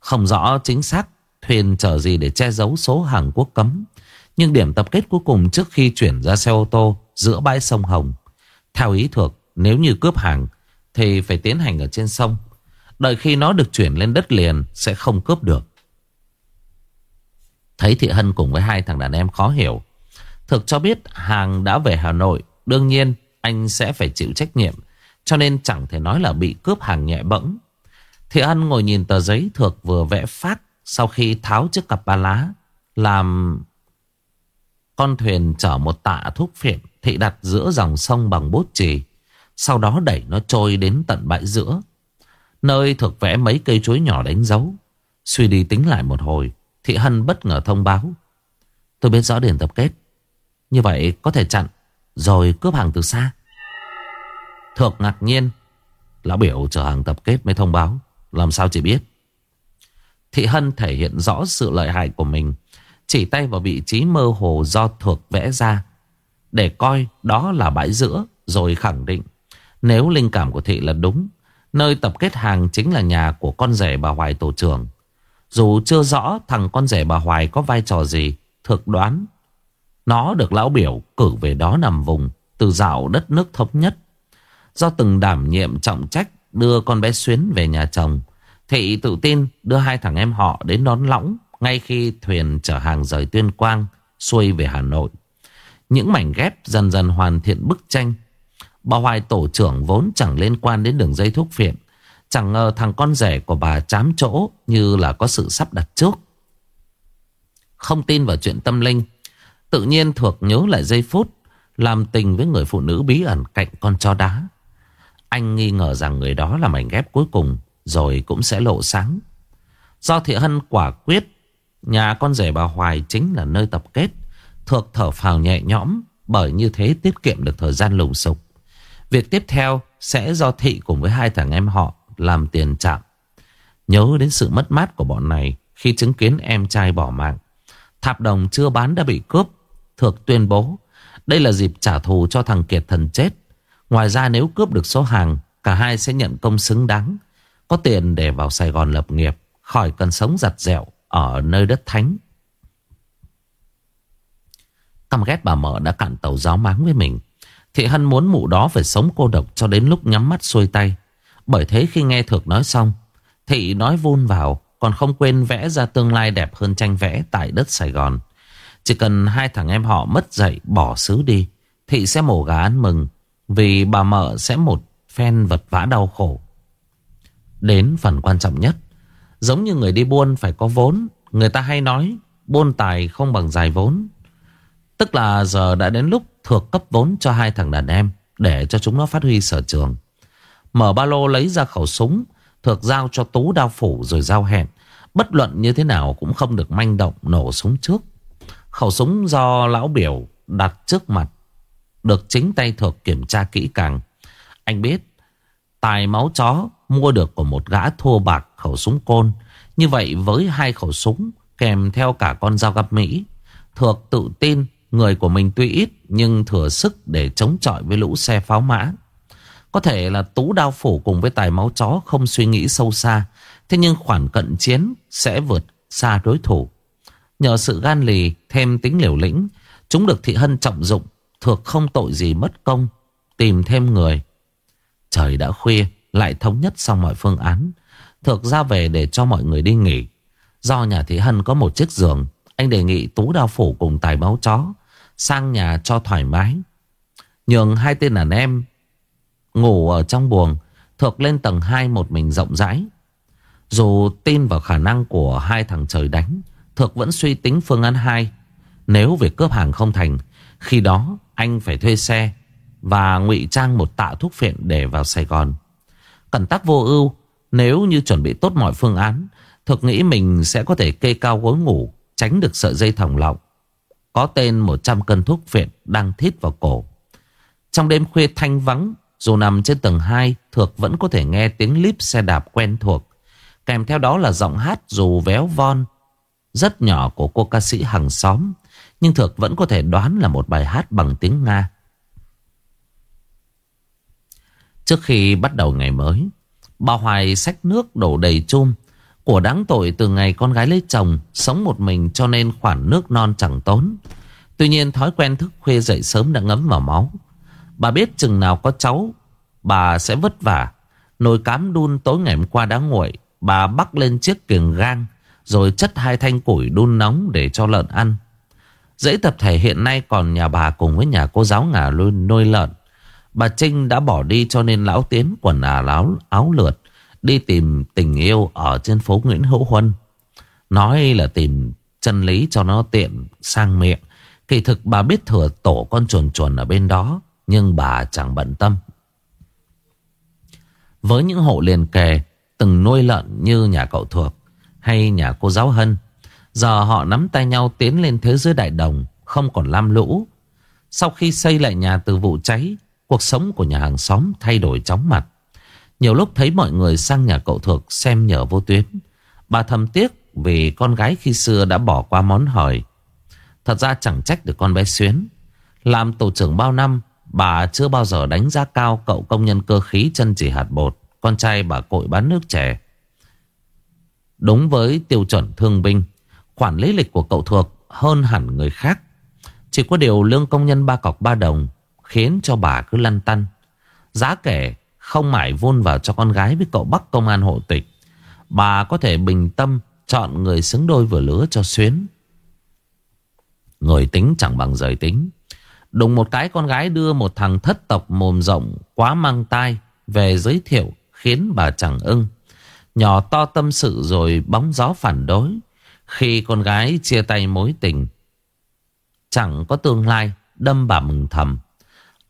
Không rõ chính xác Thuyền chở gì để che giấu số hàng quốc cấm. Nhưng điểm tập kết cuối cùng trước khi chuyển ra xe ô tô Giữa bãi sông Hồng, Theo ý thuộc Nếu như cướp hàng, Thì phải tiến hành ở trên sông. Đợi khi nó được chuyển lên đất liền, Sẽ không cướp được. Thấy Thị Hân cùng với hai thằng đàn em khó hiểu Thực cho biết hàng đã về Hà Nội, Đương nhiên anh sẽ phải chịu trách nhiệm, Cho nên chẳng thể nói là bị cướp hàng nhẹ bẫng. Thị Hân ngồi nhìn tờ giấy Thực vừa vẽ phát sau khi tháo chiếc cặp ba lá, Làm con thuyền chở một tạ thuốc phiện Thị đặt giữa dòng sông bằng bút chì, Sau đó đẩy nó trôi đến tận bãi giữa, Nơi thuộc vẽ mấy cây chuối nhỏ đánh dấu. Suy đi tính lại một hồi, Thị Hân bất ngờ thông báo, Tôi biết rõ điểm tập kết, Như vậy có thể chặn, Rồi cướp hàng từ xa. Thược ngạc nhiên, Lão biểu chở hàng tập kết mới thông báo, Làm sao chị biết? Thị Hân thể hiện rõ sự lợi hại của mình Chỉ tay vào vị trí mơ hồ do thuộc vẽ ra Để coi đó là bãi giữa Rồi khẳng định Nếu linh cảm của Thị là đúng Nơi tập kết hàng chính là nhà của con rể bà Hoài tổ trưởng. Dù chưa rõ thằng con rể bà Hoài có vai trò gì, thực đoán. Nó được lão biểu cử về đó nằm vùng, từ dạo đất nước thống nhất. Do từng đảm nhiệm trọng trách đưa con bé Xuyến về nhà chồng, Thị tự tin đưa hai thằng em họ đến đón lõng ngay khi thuyền chở hàng rời Tuyên Quang xuôi về Hà Nội. Những mảnh ghép dần dần hoàn thiện bức tranh Bà Hoài tổ trưởng vốn chẳng liên quan đến đường dây thuốc phiện. Chẳng ngờ thằng con rể của bà chám chỗ như là có sự sắp đặt trước. Không tin vào chuyện tâm linh. Tự nhiên thuộc nhớ lại giây phút làm tình với người phụ nữ bí ẩn cạnh con chó đá. Anh nghi ngờ rằng người đó là mảnh ghép cuối cùng rồi cũng sẽ lộ sáng. Do thị hân quả quyết Nhà con rể bà Hoài chính là nơi tập kết Thược thở phào nhẹ nhõm Bởi như thế tiết kiệm được thời gian lùng sục Việc tiếp theo sẽ do thị cùng với hai thằng em họ làm tiền chạm. Nhớ đến sự mất mát của bọn này khi chứng kiến em trai bỏ mạng. Thạp đồng chưa bán đã bị cướp. Thược tuyên bố đây là dịp trả thù cho thằng Kiệt thần chết. Ngoài ra nếu cướp được số hàng, cả hai sẽ nhận công xứng đáng. Có tiền để vào Sài Gòn lập nghiệp, khỏi cần sống giặt dẹo ở nơi đất thánh. Căm ghét bà mợ đã cạn tàu giáo máng với mình. Thị Hân muốn mụ đó phải sống cô độc cho đến lúc nhắm mắt xuôi tay. Bởi thế khi nghe Thược nói xong, Thị nói vun vào, còn không quên vẽ ra tương lai đẹp hơn tranh vẽ tại đất Sài Gòn. Chỉ cần hai thằng em họ mất dậy bỏ xứ đi, Thị sẽ mổ gà ăn mừng, vì bà mợ sẽ một phen vật vã đau khổ. Đến phần quan trọng nhất, giống như người đi buôn phải có vốn, người ta hay nói buôn tài không bằng dài vốn. Tức là giờ đã đến lúc Thược cấp vốn cho hai thằng đàn em Để cho chúng nó phát huy sở trường. Mở ba lô lấy ra khẩu súng Thược giao cho Tú đao phủ rồi giao hẹn. Bất luận như thế nào cũng không được manh động nổ súng trước. Khẩu súng do lão biểu đặt trước mặt Được chính tay Thược kiểm tra kỹ càng. Anh biết Tài máu chó mua được của một gã thua bạc khẩu súng côn Như vậy với hai khẩu súng kèm theo cả con dao găm Mỹ Thược tự tin Người của mình tuy ít nhưng thừa sức để chống chọi với lũ xe pháo mã. Có thể là tú đao phủ cùng với tài máu chó không suy nghĩ sâu xa. Thế nhưng khoản cận chiến sẽ vượt xa đối thủ. Nhờ sự gan lì thêm tính liều lĩnh, chúng được thị hân trọng dụng, thuộc không tội gì mất công, tìm thêm người. Trời đã khuya, lại thống nhất xong mọi phương án. Thực ra về để cho mọi người đi nghỉ. Do nhà thị hân có một chiếc giường, anh đề nghị tú đao phủ cùng tài báo chó sang nhà cho thoải mái. Nhường hai tên đàn em ngủ ở trong buồng, Thược lên tầng 2 một mình rộng rãi. Dù tin vào khả năng của hai thằng trời đánh, Thược vẫn suy tính phương án 2. Nếu việc cướp hàng không thành, khi đó anh phải thuê xe và ngụy trang một tạ thuốc phiện để vào Sài Gòn. Cẩn tắc vô ưu, nếu như chuẩn bị tốt mọi phương án, Thực nghĩ mình sẽ có thể kê cao gối ngủ, tránh được sợi dây thòng lọng. Có tên 100 cân thuốc phiện đang thít vào cổ. Trong đêm khuya thanh vắng, dù nằm trên tầng 2, thực vẫn có thể nghe tiếng líp xe đạp quen thuộc. Kèm theo đó là giọng hát dù véo von, rất nhỏ của cô ca sĩ hàng xóm. Nhưng thực vẫn có thể đoán là một bài hát bằng tiếng Nga. Trước khi bắt đầu ngày mới, bà Hoài xách nước đổ đầy chum. Của đáng tội từ ngày con gái lấy chồng Sống một mình cho nên khoản nước non chẳng tốn. Tuy nhiên thói quen thức khuya dậy sớm đã ngấm vào máu. Bà biết chừng nào có cháu Bà sẽ vất vả. Nồi cám đun tối ngày hôm qua đã nguội Bà bắt lên chiếc kiềng gang Rồi chất hai thanh củi đun nóng để cho lợn ăn. Dãy tập thể hiện nay còn nhà bà cùng với nhà cô giáo ngả luôn nuôi lợn. Bà Trinh đã bỏ đi cho nên lão Tiến quần à láo áo lượt, Đi tìm tình yêu ở trên phố Nguyễn Hữu Huân. Nói là tìm chân lý cho nó tiện sang miệng. Kỳ thực bà biết thừa tổ con chuồn chuồn ở bên đó, Nhưng bà chẳng bận tâm. Với những hộ liền kề, Từng nuôi lợn như nhà cậu thuộc Hay nhà cô giáo Hân, Giờ họ nắm tay nhau tiến lên thế giới đại đồng, Không còn lam lũ. Sau khi xây lại nhà từ vụ cháy Cuộc sống của nhà hàng xóm thay đổi chóng mặt nhiều lúc thấy mọi người sang nhà cậu Thược xem nhờ vô tuyến. Bà thầm tiếc vì con gái khi xưa đã bỏ qua món hời. Thật ra chẳng trách được con bé Xuyến. Làm tổ trưởng bao năm, bà chưa bao giờ đánh giá cao cậu công nhân cơ khí chân chỉ hạt bột. Con trai bà cội bán nước trẻ. Đúng với tiêu chuẩn thương binh, khoản lý lịch của cậu thuộc hơn hẳn người khác. Chỉ có điều lương công nhân ba cọc ba đồng khiến cho bà cứ lăn tăn. Giá kể không mải vun vào cho con gái với cậu Bắc công an hộ tịch, Bà có thể bình tâm Chọn người xứng đôi vừa lứa cho Xuyến. Người tính chẳng bằng rời tính. Đùng một cái con gái đưa một thằng thất tộc mồm rộng Quá mang tai Về giới thiệu khiến bà chẳng ưng. Nhỏ to tâm sự rồi bóng gió phản đối. Khi con gái chia tay mối tình, Chẳng có tương lai, Đâm bà mừng thầm.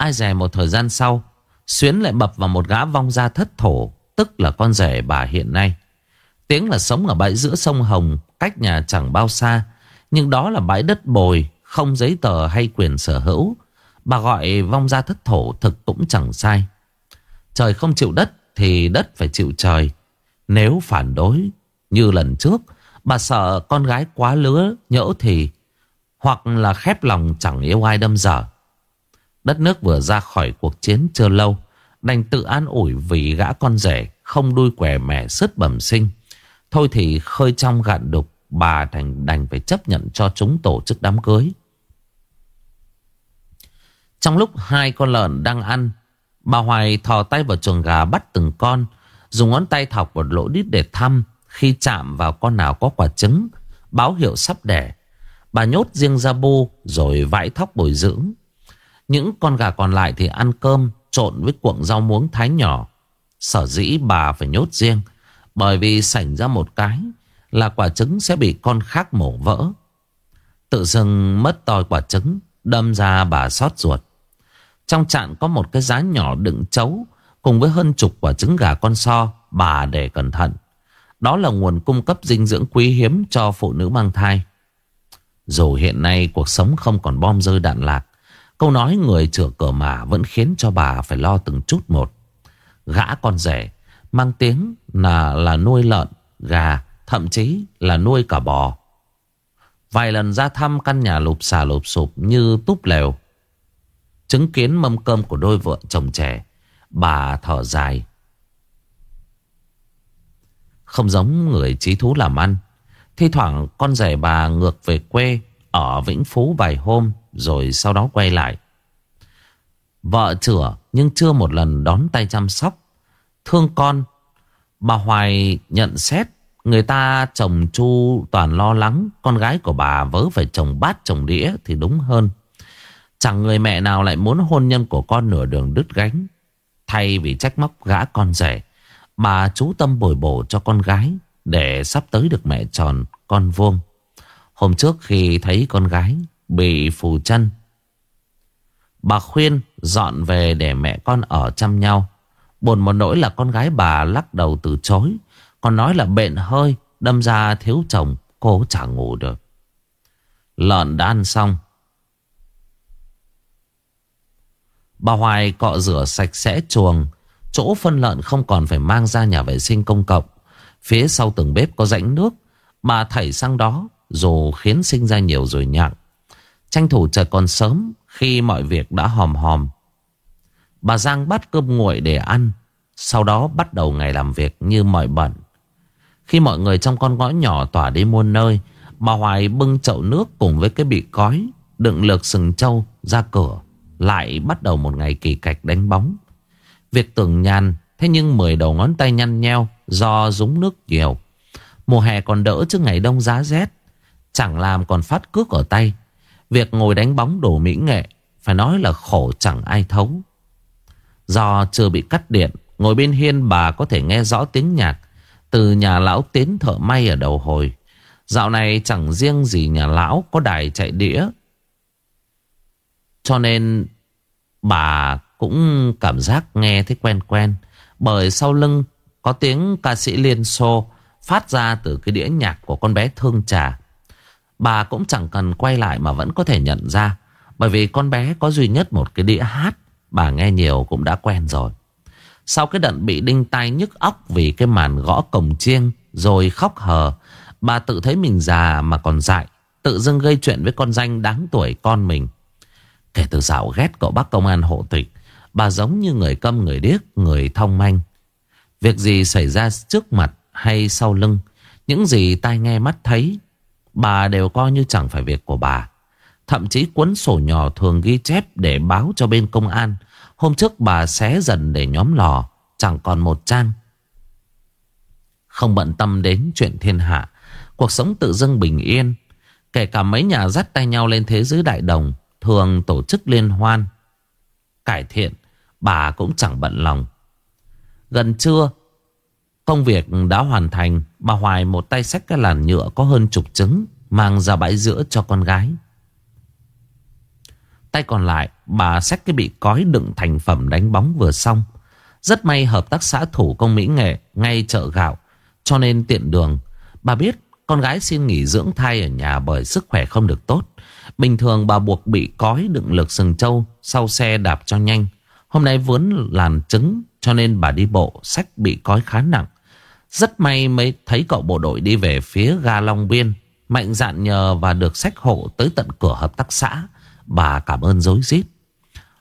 Ai dè một thời gian sau, Xuyến lại bập vào một gã vong gia thất thổ, Tức là con rể bà hiện nay. Tiếng là sống ở bãi giữa sông Hồng, Cách nhà chẳng bao xa, Nhưng đó là bãi đất bồi, Không giấy tờ hay quyền sở hữu. Bà gọi vong ra thất thổ thực cũng chẳng sai. Trời không chịu đất Thì đất phải chịu trời. Nếu phản đối, như lần trước, Bà sợ con gái quá lứa, nhỡ thì, Hoặc là khép lòng chẳng yêu ai đâm dở. Đất nước vừa ra khỏi cuộc chiến chưa lâu Đành tự an ủi vì gã con rể Không đuôi quẻ mẹ sứt bẩm sinh. Thôi thì khơi trong gạn đục Bà đành, đành phải chấp nhận cho chúng tổ chức đám cưới. Trong lúc hai con lợn đang ăn Bà Hoài thò tay vào chuồng gà bắt từng con Dùng ngón tay thọc vào lỗ đít để thăm. Khi chạm vào con nào có quả trứng Báo hiệu sắp đẻ Bà nhốt riêng ra bu Rồi vãi thóc bồi dưỡng. Những con gà còn lại thì ăn cơm, Trộn với cuộn rau muống thái nhỏ. Sở dĩ bà phải nhốt riêng, Bởi vì sảnh ra một cái Là quả trứng sẽ bị con khác mổ vỡ. Tự dưng mất tòi quả trứng, Đâm ra bà xót ruột. Trong chạn có một cái giá nhỏ đựng chấu Cùng với hơn chục quả trứng gà con so, Bà để cẩn thận. Đó là nguồn cung cấp dinh dưỡng quý hiếm Cho phụ nữ mang thai. Dù hiện nay cuộc sống không còn bom rơi đạn lạc Câu nói người chửa cờ mà Vẫn khiến cho bà phải lo từng chút một. Gã con rể, Mang tiếng là là nuôi lợn, Gà, Thậm chí là nuôi cả bò. Vài lần ra thăm căn nhà lụp xà lụp sụp như túp lều. Chứng kiến mâm cơm của đôi vợ chồng trẻ, Bà thở dài. Không giống người trí thú làm ăn, Thi thoảng con rể bà ngược về quê Ở Vĩnh Phú vài hôm. Rồi sau đó quay lại. Vợ chữa nhưng chưa một lần đón tay chăm sóc. Thương con, Bà Hoài nhận xét Người ta chồng chu toàn lo lắng, Con gái của bà vớ phải chồng bát chồng đĩa Thì đúng hơn. Chẳng người mẹ nào lại muốn hôn nhân của con nửa đường đứt gánh. Thay vì trách móc gã con rể, Bà chú tâm bồi bổ cho con gái Để sắp tới được mẹ tròn con vuông. Hôm trước khi thấy con gái Bị phù chân. Bà khuyên dọn về để mẹ con ở chăm nhau. Buồn một nỗi là con gái bà lắc đầu từ chối, Còn nói là bệnh hơi, Đâm ra thiếu chồng, Cô chẳng ngủ được. Lợn đã ăn xong. Bà Hoài cọ rửa sạch sẽ chuồng. Chỗ phân lợn không còn phải mang ra nhà vệ sinh công cộng. Phía sau từng bếp có rãnh nước. Bà thảy sang đó, Dù khiến sinh ra nhiều rồi nhặng Tranh thủ trời còn sớm Khi mọi việc đã hòm hòm. Bà Giang bắt cơm nguội để ăn, Sau đó bắt đầu ngày làm việc như mọi bận. Khi mọi người trong con ngõ nhỏ tỏa đi muôn nơi, Bà Hoài bưng chậu nước cùng với cái bị cói, Đựng lược sừng trâu ra cửa, Lại bắt đầu một ngày kỳ cạch đánh bóng. Việc tưởng nhàn, Thế nhưng mười đầu ngón tay nhăn nheo, Do dúng nước nhiều. Mùa hè còn đỡ chứ ngày đông giá rét, Chẳng làm còn phát cước ở tay. Việc ngồi đánh bóng đổ mỹ nghệ, Phải nói là khổ chẳng ai thấu. Do chưa bị cắt điện, Ngồi bên hiên bà có thể nghe rõ tiếng nhạc Từ nhà lão tiến thợ may ở đầu hồi. Dạo này chẳng riêng gì nhà lão có đài chạy đĩa. Cho nên bà cũng cảm giác nghe thấy quen quen, Bởi sau lưng có tiếng ca sĩ Liên Xô Phát ra từ cái đĩa nhạc của con bé thương trà. Bà cũng chẳng cần quay lại mà vẫn có thể nhận ra. Bởi vì con bé có duy nhất một cái đĩa hát, Bà nghe nhiều cũng đã quen rồi. Sau cái đợt bị đinh tai nhức óc Vì cái màn gõ cổng chiêng, Rồi khóc hờ, Bà tự thấy mình già mà còn dại, Tự dưng gây chuyện với con danh đáng tuổi con mình. Kể từ dạo ghét cậu bác công an hộ tịch, Bà giống như người câm người điếc, Người thông manh. Việc gì xảy ra trước mặt hay sau lưng, Những gì tai nghe mắt thấy Bà đều coi như chẳng phải việc của bà Thậm chí cuốn sổ nhỏ thường ghi chép để báo cho bên công an. Hôm trước bà xé dần để nhóm lò, chẳng còn một trang. Không bận tâm đến chuyện thiên hạ, cuộc sống tự dưng bình yên. Kể cả mấy nhà dắt tay nhau lên thế giới đại đồng, thường tổ chức liên hoan. Cải thiện, bà cũng chẳng bận lòng. Gần trưa, công việc đã hoàn thành. Bà Hoài một tay xách cái làn nhựa có hơn chục trứng, mang ra bãi giữa cho con gái. Tay còn lại bà xách cái bị cói đựng thành phẩm đánh bóng vừa xong Rất may hợp tác xã thủ công mỹ nghệ ngay chợ gạo Cho nên tiện đường Bà biết con gái xin nghỉ dưỡng thai ở nhà bởi sức khỏe không được tốt Bình thường bà buộc bị cói đựng lực sừng trâu Sau xe đạp cho nhanh Hôm nay vướng làn trứng Cho nên bà đi bộ Sách bị cói khá nặng rất may mới thấy cậu bộ đội đi về phía ga Long Biên. Mạnh dạn nhờ và được sách hộ tới tận cửa hợp tác xã. Bà cảm ơn dối rít.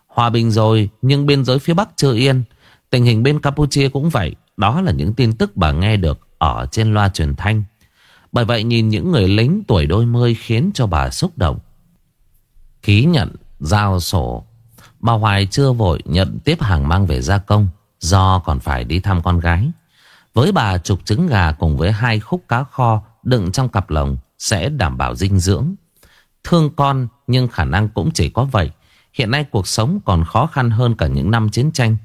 Hòa bình rồi nhưng biên giới phía Bắc chưa yên. Tình hình bên Campuchia cũng vậy. Đó là những tin tức bà nghe được ở trên loa truyền thanh. Bởi vậy nhìn những người lính tuổi đôi mươi khiến cho bà xúc động. Ký nhận, giao sổ. Bà Hoài chưa vội nhận tiếp hàng mang về gia công Do còn phải đi thăm con gái. Với bà chục trứng gà cùng với hai khúc cá kho Đựng trong cặp lồng Sẽ đảm bảo dinh dưỡng. Thương con, nhưng khả năng cũng chỉ có vậy. Hiện nay cuộc sống còn khó khăn hơn cả những năm chiến tranh.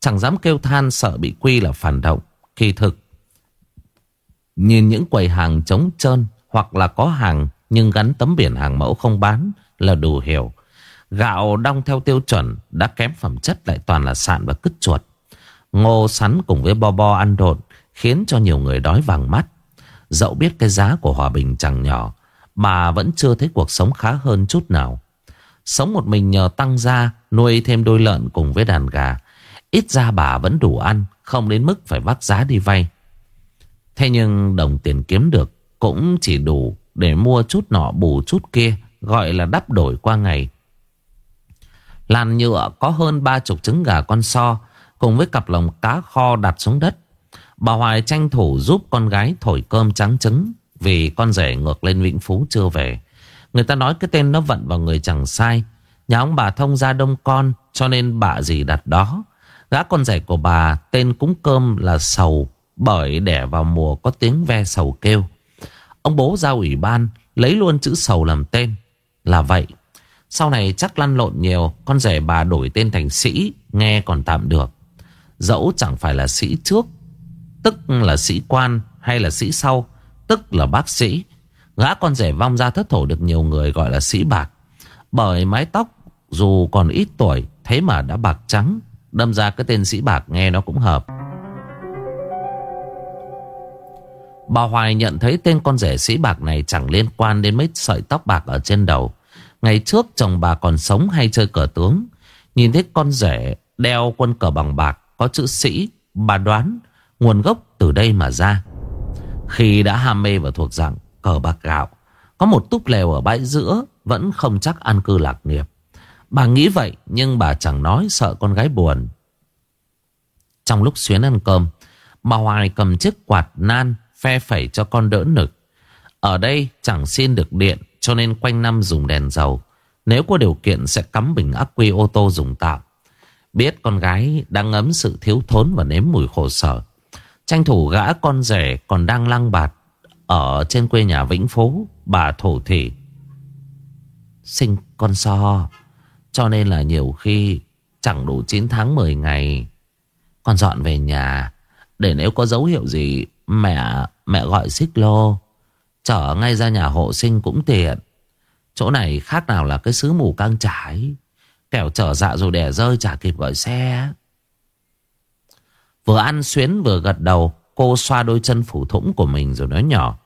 Chẳng dám kêu than sợ bị quy là phản động, Kỳ thực. Nhìn những quầy hàng trống trơn Hoặc là có hàng nhưng gắn tấm biển hàng mẫu không bán Là đủ hiểu. Gạo đong theo tiêu chuẩn Đã kém phẩm chất lại toàn là sạn và cứt chuột. Ngô sắn cùng với bo bo ăn đột Khiến cho nhiều người đói vàng mắt. Dẫu biết cái giá của hòa bình chẳng nhỏ, Bà vẫn chưa thấy cuộc sống khá hơn chút nào. Sống một mình nhờ tăng gia, Nuôi thêm đôi lợn cùng với đàn gà. Ít ra bà vẫn đủ ăn, Không đến mức phải vác giá đi vay. Thế nhưng đồng tiền kiếm được Cũng chỉ đủ để mua chút nọ bù chút kia, Gọi là đắp đổi qua ngày. Làn nhựa có hơn ba chục trứng gà con so Cùng với cặp lồng cá kho đặt xuống đất. Bà Hoài tranh thủ giúp con gái thổi cơm trắng trứng Vì con rể ngược lên Vĩnh Phú chưa về. Người ta nói cái tên nó vận vào người chẳng sai. Nhà ông bà thông ra đông con, Cho nên bà gì đặt đó. Gã con rể của bà tên cúng cơm là Sầu, Bởi đẻ vào mùa có tiếng ve sầu kêu. Ông bố giao ủy ban, Lấy luôn chữ Sầu làm tên. Là vậy, Sau này chắc lăn lộn nhiều, Con rể bà đổi tên thành Sĩ, Nghe còn tạm được. Dẫu chẳng phải là sĩ trước, Tức là sĩ quan hay là sĩ sau, Tức là bác sĩ, Gã con rể vong ra thất thổ được nhiều người gọi là sĩ bạc Bởi mái tóc, dù còn ít tuổi, Thế mà đã bạc trắng Đâm ra cái tên sĩ bạc nghe nó cũng hợp Bà Hoài nhận thấy tên con rể sĩ bạc này chẳng liên quan đến mấy sợi tóc bạc ở trên đầu. Ngày trước chồng bà còn sống hay chơi cờ tướng. Nhìn thấy con rể đeo quân cờ bằng bạc có chữ sĩ, bà đoán nguồn gốc từ đây mà ra. Khi đã ham mê và thuộc dạng cờ bạc gạo, có một túp lều ở bãi giữa vẫn không chắc an cư lạc nghiệp. Bà nghĩ vậy nhưng bà chẳng nói sợ con gái buồn. Trong lúc xuyến ăn cơm, bà Hoài cầm chiếc quạt nan phe phẩy cho con đỡ nực. Ở đây chẳng xin được điện cho nên quanh năm dùng đèn dầu. Nếu có điều kiện sẽ cắm bình ắc quy ô tô dùng tạm. Biết con gái đang ngấm sự thiếu thốn và nếm mùi khổ sở. Tranh thủ gã con rể còn đang lăng bạt ở trên quê nhà Vĩnh Phố, bà thổ thị. Sinh con so, cho nên là nhiều khi chẳng đủ 9 tháng 10 ngày. Con dọn về nhà, để nếu có dấu hiệu gì mẹ mẹ gọi xích lô. Chở ngay ra nhà hộ sinh cũng tiện. Chỗ này khác nào là cái xứ mù căng trải. Kẻo trở dạ rồi đẻ rơi chả kịp gọi xe. Vừa ăn xuyến vừa gật đầu. Cô xoa đôi chân phủ thủng của mình rồi nói nhỏ.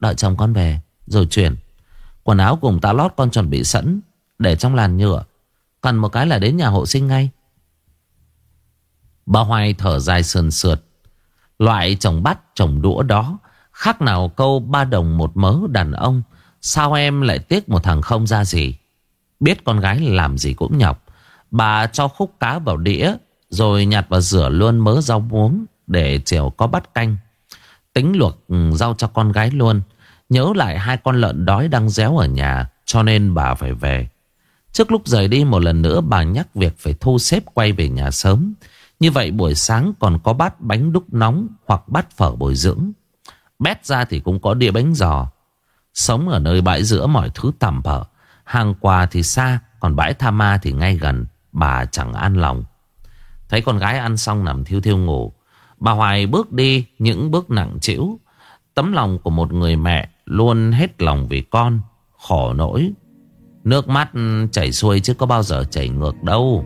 Đợi chồng con về, rồi chuyển. Quần áo cùng tã lót con chuẩn bị sẵn. Để trong làn nhựa. Cần một cái là đến nhà hộ sinh ngay. Bà Hoài thở dài sườn sượt. Loại chồng bắt, chồng đũa đó. Khác nào câu ba đồng một mớ đàn ông. Sao em lại tiếc một thằng không ra gì. Biết con gái làm gì cũng nhọc. Bà cho khúc cá vào đĩa. Rồi nhặt và rửa luôn mớ rau muống. Để chiều có bắt canh. Tính luộc ừ, rau cho con gái luôn. Nhớ lại hai con lợn đói đang réo ở nhà. Cho nên bà phải về. Trước lúc rời đi, một lần nữa bà nhắc việc phải thu xếp quay về nhà sớm. Như vậy buổi sáng còn có bát bánh đúc nóng hoặc bát phở bồi dưỡng. Bét ra thì cũng có đĩa bánh giò. Sống ở nơi bãi giữa mọi thứ tầm bỡ Hàng quà thì xa, còn bãi tha ma thì ngay gần. Bà chẳng an lòng. Thấy con gái ăn xong nằm thiêu thiêu ngủ. Bà Hoài bước đi những bước nặng trĩu. Tấm lòng của một người mẹ luôn hết lòng vì con. Khổ nỗi. Nước mắt chảy xuôi chứ có bao giờ chảy ngược đâu.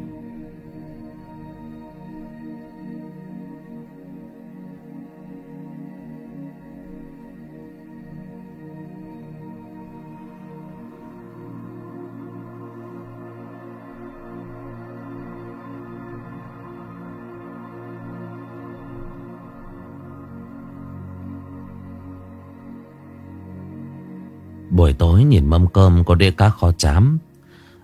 Buổi tối nhìn mâm cơm có đĩa cá kho chám.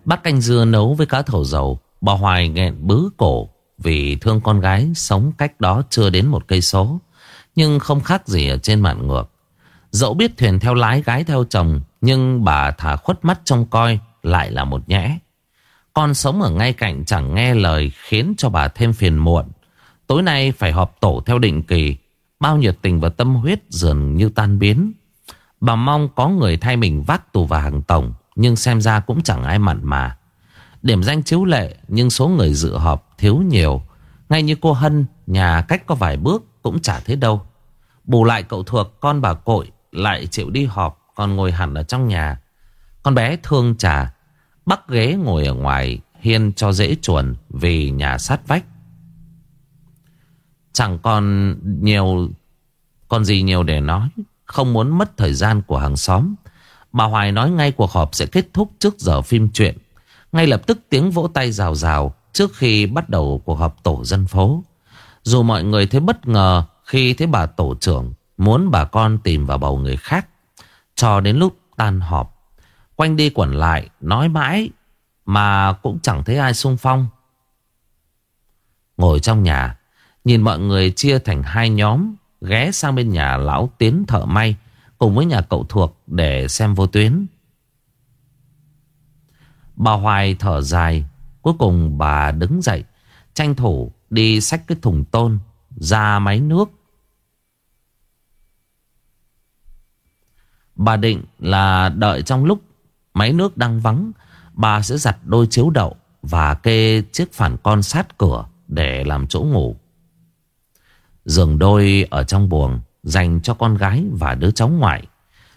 Bát canh dưa nấu với cá thầu dầu Bà Hoài nghẹn bứ cổ. Vì thương con gái, sống cách đó chưa đến một cây số, Nhưng không khác gì ở trên mạn ngược. Dẫu biết thuyền theo lái, gái theo chồng, Nhưng bà thả khuất mắt trông coi Lại là một nhẽ. Con sống ở ngay cạnh chẳng nghe lời Khiến cho bà thêm phiền muộn. Tối nay phải họp tổ theo định kỳ. Bao nhiệt tình và tâm huyết dường như tan biến. Bà mong có người thay mình vác tù và hàng tổng, Nhưng xem ra cũng chẳng ai mặn mà. Điểm danh chiếu lệ, Nhưng số người dự họp thiếu nhiều. Ngay như cô Hân, Nhà cách có vài bước cũng chả thế đâu. Bù lại cậu thuộc, con bà cội, Lại chịu đi họp, Còn ngồi hẳn ở trong nhà. Con bé thương trà Bắt ghế ngồi ở ngoài, Hiên cho dễ chuồn Vì nhà sát vách. Chẳng còn nhiều, Còn gì nhiều để nói. Không muốn mất thời gian của hàng xóm. Bà Hoài nói ngay cuộc họp sẽ kết thúc trước giờ phim truyện. Ngay lập tức tiếng vỗ tay rào rào Trước khi bắt đầu cuộc họp tổ dân phố. Dù mọi người thấy bất ngờ Khi thấy bà tổ trưởng Muốn bà con tìm vào bầu người khác, Cho đến lúc tan họp, Quanh đi quẩn lại, Nói mãi Mà cũng chẳng thấy ai xung phong. Ngồi trong nhà, Nhìn mọi người chia thành hai nhóm Ghé sang bên nhà lão tiến thợ may Cùng với nhà cậu thuộc Để xem vô tuyến. Bà Hoài thở dài, Cuối cùng bà đứng dậy, Tranh thủ đi xách cái thùng tôn Ra máy nước. Bà định là đợi trong lúc Máy nước đang vắng, Bà sẽ giặt đôi chiếu đậu Và kê chiếc phản con sát cửa Để làm chỗ ngủ. Giường đôi ở trong buồng Dành cho con gái và đứa cháu ngoại.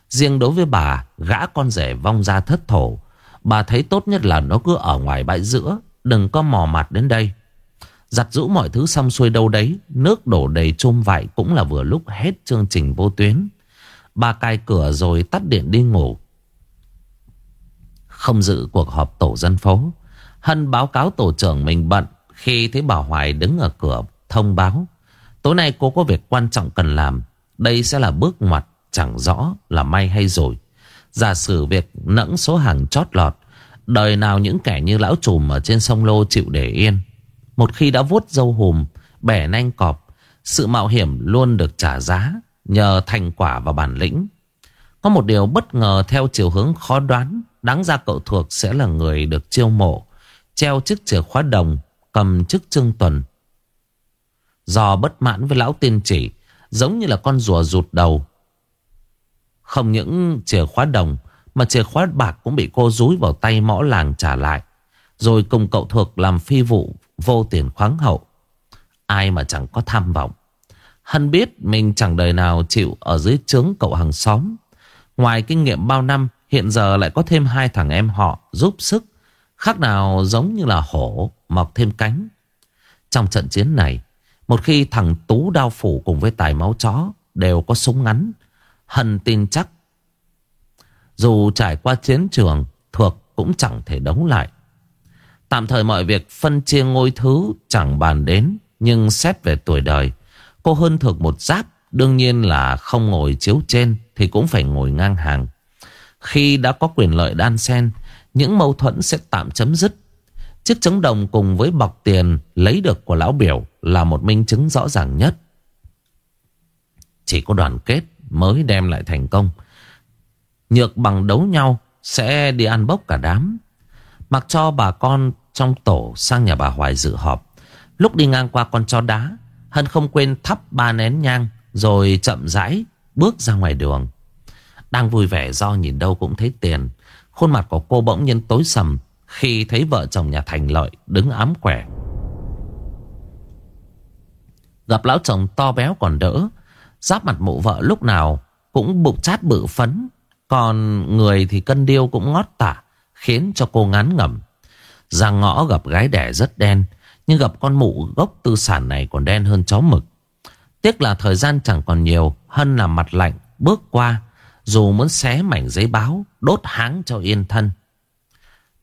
Riêng đối với bà, Gã con rể vong ra thất thổ. Bà thấy tốt nhất là nó cứ ở ngoài bãi giữa, Đừng có mò mặt đến đây. Giặt rũ mọi thứ xong xuôi đâu đấy, Nước đổ đầy chôm vải Cũng là vừa lúc hết chương trình vô tuyến. Bà cài cửa rồi tắt điện đi ngủ. Không dự cuộc họp tổ dân phố, Hân báo cáo tổ trưởng mình bận Khi thấy bà Hoài đứng ở cửa thông báo. Tối nay cô có việc quan trọng cần làm. Đây sẽ là bước ngoặt, Chẳng rõ là may hay rồi. Giả sử việc nẫng số hàng chót lọt, Đời nào những kẻ như lão trùm Ở trên sông Lô chịu để yên. Một khi đã vuốt dâu hùm, Bẻ nanh cọp, Sự mạo hiểm luôn được trả giá Nhờ thành quả và bản lĩnh. Có một điều bất ngờ theo chiều hướng khó đoán, Đáng ra cậu thuộc sẽ là người được chiêu mộ, Treo chiếc chìa khóa đồng, Cầm chức trương tuần. Do bất mãn với lão tiên chỉ, Giống như là con rùa rụt đầu. Không những chìa khóa đồng, Mà chìa khóa bạc cũng bị cô rúi vào tay mõ làng trả lại, Rồi cùng cậu thuộc làm phi vụ Vô tiền khoáng hậu. Ai mà chẳng có tham vọng. Hân biết mình chẳng đời nào chịu Ở dưới trướng cậu hàng xóm. Ngoài kinh nghiệm bao năm, Hiện giờ lại có thêm hai thằng em họ giúp sức, Khác nào giống như là hổ Mọc thêm cánh. Trong trận chiến này một khi thằng Tú đao phủ cùng với tài máu chó đều có súng ngắn, Hân tin chắc. Dù trải qua chiến trường, thuộc cũng chẳng thể đấu lại. Tạm thời mọi việc phân chia ngôi thứ chẳng bàn đến, nhưng xét về tuổi đời, cô hơn thuộc một giáp, đương nhiên là không ngồi chiếu trên thì cũng phải ngồi ngang hàng. Khi đã có quyền lợi đan xen, những mâu thuẫn sẽ tạm chấm dứt. Chiếc trống đồng cùng với bọc tiền lấy được của lão biểu là một minh chứng rõ ràng nhất. Chỉ có đoàn kết mới đem lại thành công. Nhược bằng đấu nhau sẽ đi ăn bốc cả đám. Mặc cho bà con trong tổ sang nhà bà Hoài dự họp. Lúc đi ngang qua con chó đá, Hân không quên thắp ba nén nhang rồi chậm rãi bước ra ngoài đường. Đang vui vẻ do nhìn đâu cũng thấy tiền. Khuôn mặt của cô bỗng nhiên tối sầm khi thấy vợ chồng nhà Thành Lợi đứng ám quẻ. Gặp lão chồng to béo còn đỡ, Giáp mặt mụ vợ lúc nào Cũng bụng chát bự phấn, Còn người thì cân điêu cũng ngót tả, Khiến cho cô ngán ngẩm. Ra ngõ gặp gái đẻ rất đen, Nhưng gặp con mụ gốc tư sản này còn đen hơn chó mực. Tiếc là thời gian chẳng còn nhiều, Hân là mặt lạnh, Bước qua, Dù muốn xé mảnh giấy báo, Đốt háng cho yên thân.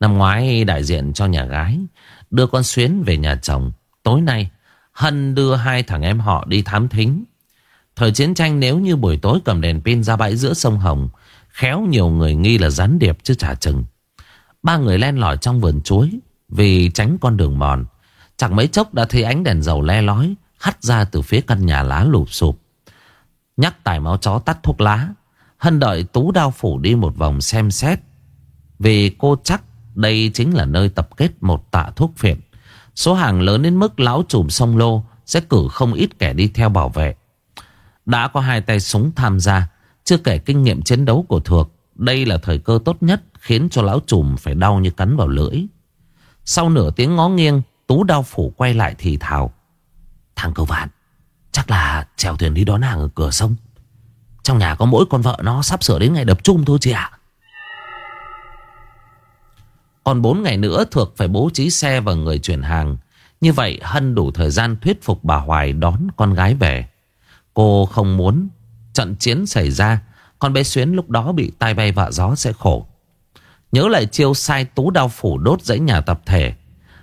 Năm ngoái đại diện cho nhà gái Đưa con Xuyến về nhà chồng. Tối nay Hân đưa hai thằng em họ đi thám thính. Thời chiến tranh nếu như buổi tối cầm đèn pin ra bãi giữa sông Hồng, Khéo nhiều người nghi là gián điệp chứ chả chừng. Ba người len lỏi trong vườn chuối Vì tránh con đường mòn. Chẳng mấy chốc đã thấy ánh đèn dầu le lói Hắt ra từ phía căn nhà lá lụp sụp. Nhắc tài máu chó tắt thuốc lá Hân đợi Tú Đao Phủ đi một vòng xem xét. Vì cô chắc đây chính là nơi tập kết một tạ thuốc phiện. Số hàng lớn đến mức lão trùm sông lô Sẽ cử không ít kẻ đi theo bảo vệ. Đã có hai tay súng tham gia, Chưa kể kinh nghiệm chiến đấu của Thược, Đây là thời cơ tốt nhất Khiến cho lão trùm phải đau như cắn vào lưỡi. Sau nửa tiếng ngó nghiêng, Tú đau phủ quay lại thì thào, Thằng cầu vạn, Chắc là chèo thuyền đi đón hàng ở cửa sông. Trong nhà có mỗi con vợ nó sắp sửa đến ngày đập chung thôi chị ạ. Còn 4 ngày nữa thuộc phải bố trí xe và người chuyển hàng. Như vậy, Hân đủ thời gian thuyết phục bà Hoài đón con gái về. Cô không muốn trận chiến xảy ra, Con bé Xuyến lúc đó bị tai bay vạ gió sẽ khổ. Nhớ lại chiêu sai tú đao phủ đốt dãy nhà tập thể.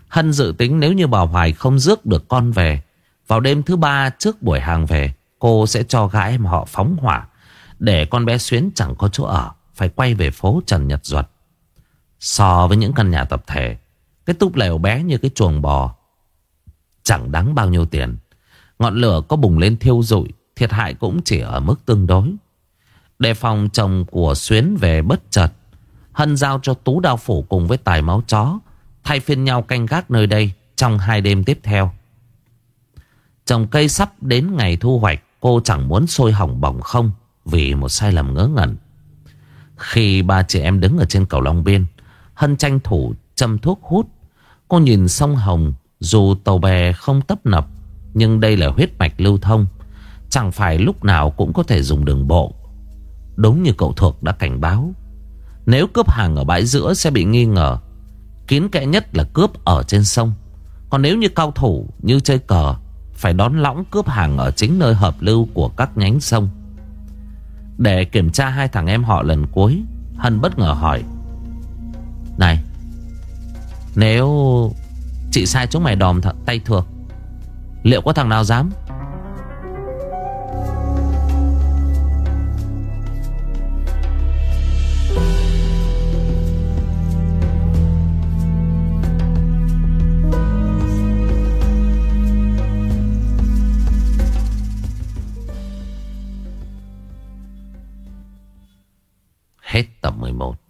Hân dự tính nếu như bà Hoài không rước được con về, Vào đêm thứ ba trước buổi hàng về, Cô sẽ cho gái em họ phóng hỏa, Để con bé Xuyến chẳng có chỗ ở, Phải quay về phố Trần Nhật Duật. So với những căn nhà tập thể, Cái túp lều bé như cái chuồng bò, Chẳng đáng bao nhiêu tiền. Ngọn lửa có bùng lên thiêu rụi, Thiệt hại cũng chỉ ở mức tương đối. Đề phòng chồng của Xuyến về bất chợt, Hân giao cho Tú Đao Phủ cùng với tài máu chó, Thay phiên nhau canh gác nơi đây Trong hai đêm tiếp theo. Trồng cây sắp đến ngày thu hoạch, Cô chẳng muốn sôi hỏng bỏng không Vì một sai lầm ngớ ngẩn. Khi ba chị em đứng ở trên cầu Long Biên Hân tranh thủ châm thuốc hút. Cô nhìn sông Hồng, Dù tàu bè không tấp nập, Nhưng đây là huyết mạch lưu thông. Chẳng phải lúc nào cũng có thể dùng đường bộ. Đúng như cậu thuộc đã cảnh báo. Nếu cướp hàng ở bãi giữa sẽ bị nghi ngờ. Kín kẽ nhất là cướp ở trên sông. Còn nếu như cao thủ như chơi cờ, Phải đón lõng cướp hàng ở chính nơi hợp lưu của các nhánh sông. Để kiểm tra hai thằng em họ lần cuối, Hân bất ngờ hỏi này, Nếu chị sai chúng mày đòm tay thược, Liệu có thằng nào dám? Hết tập 11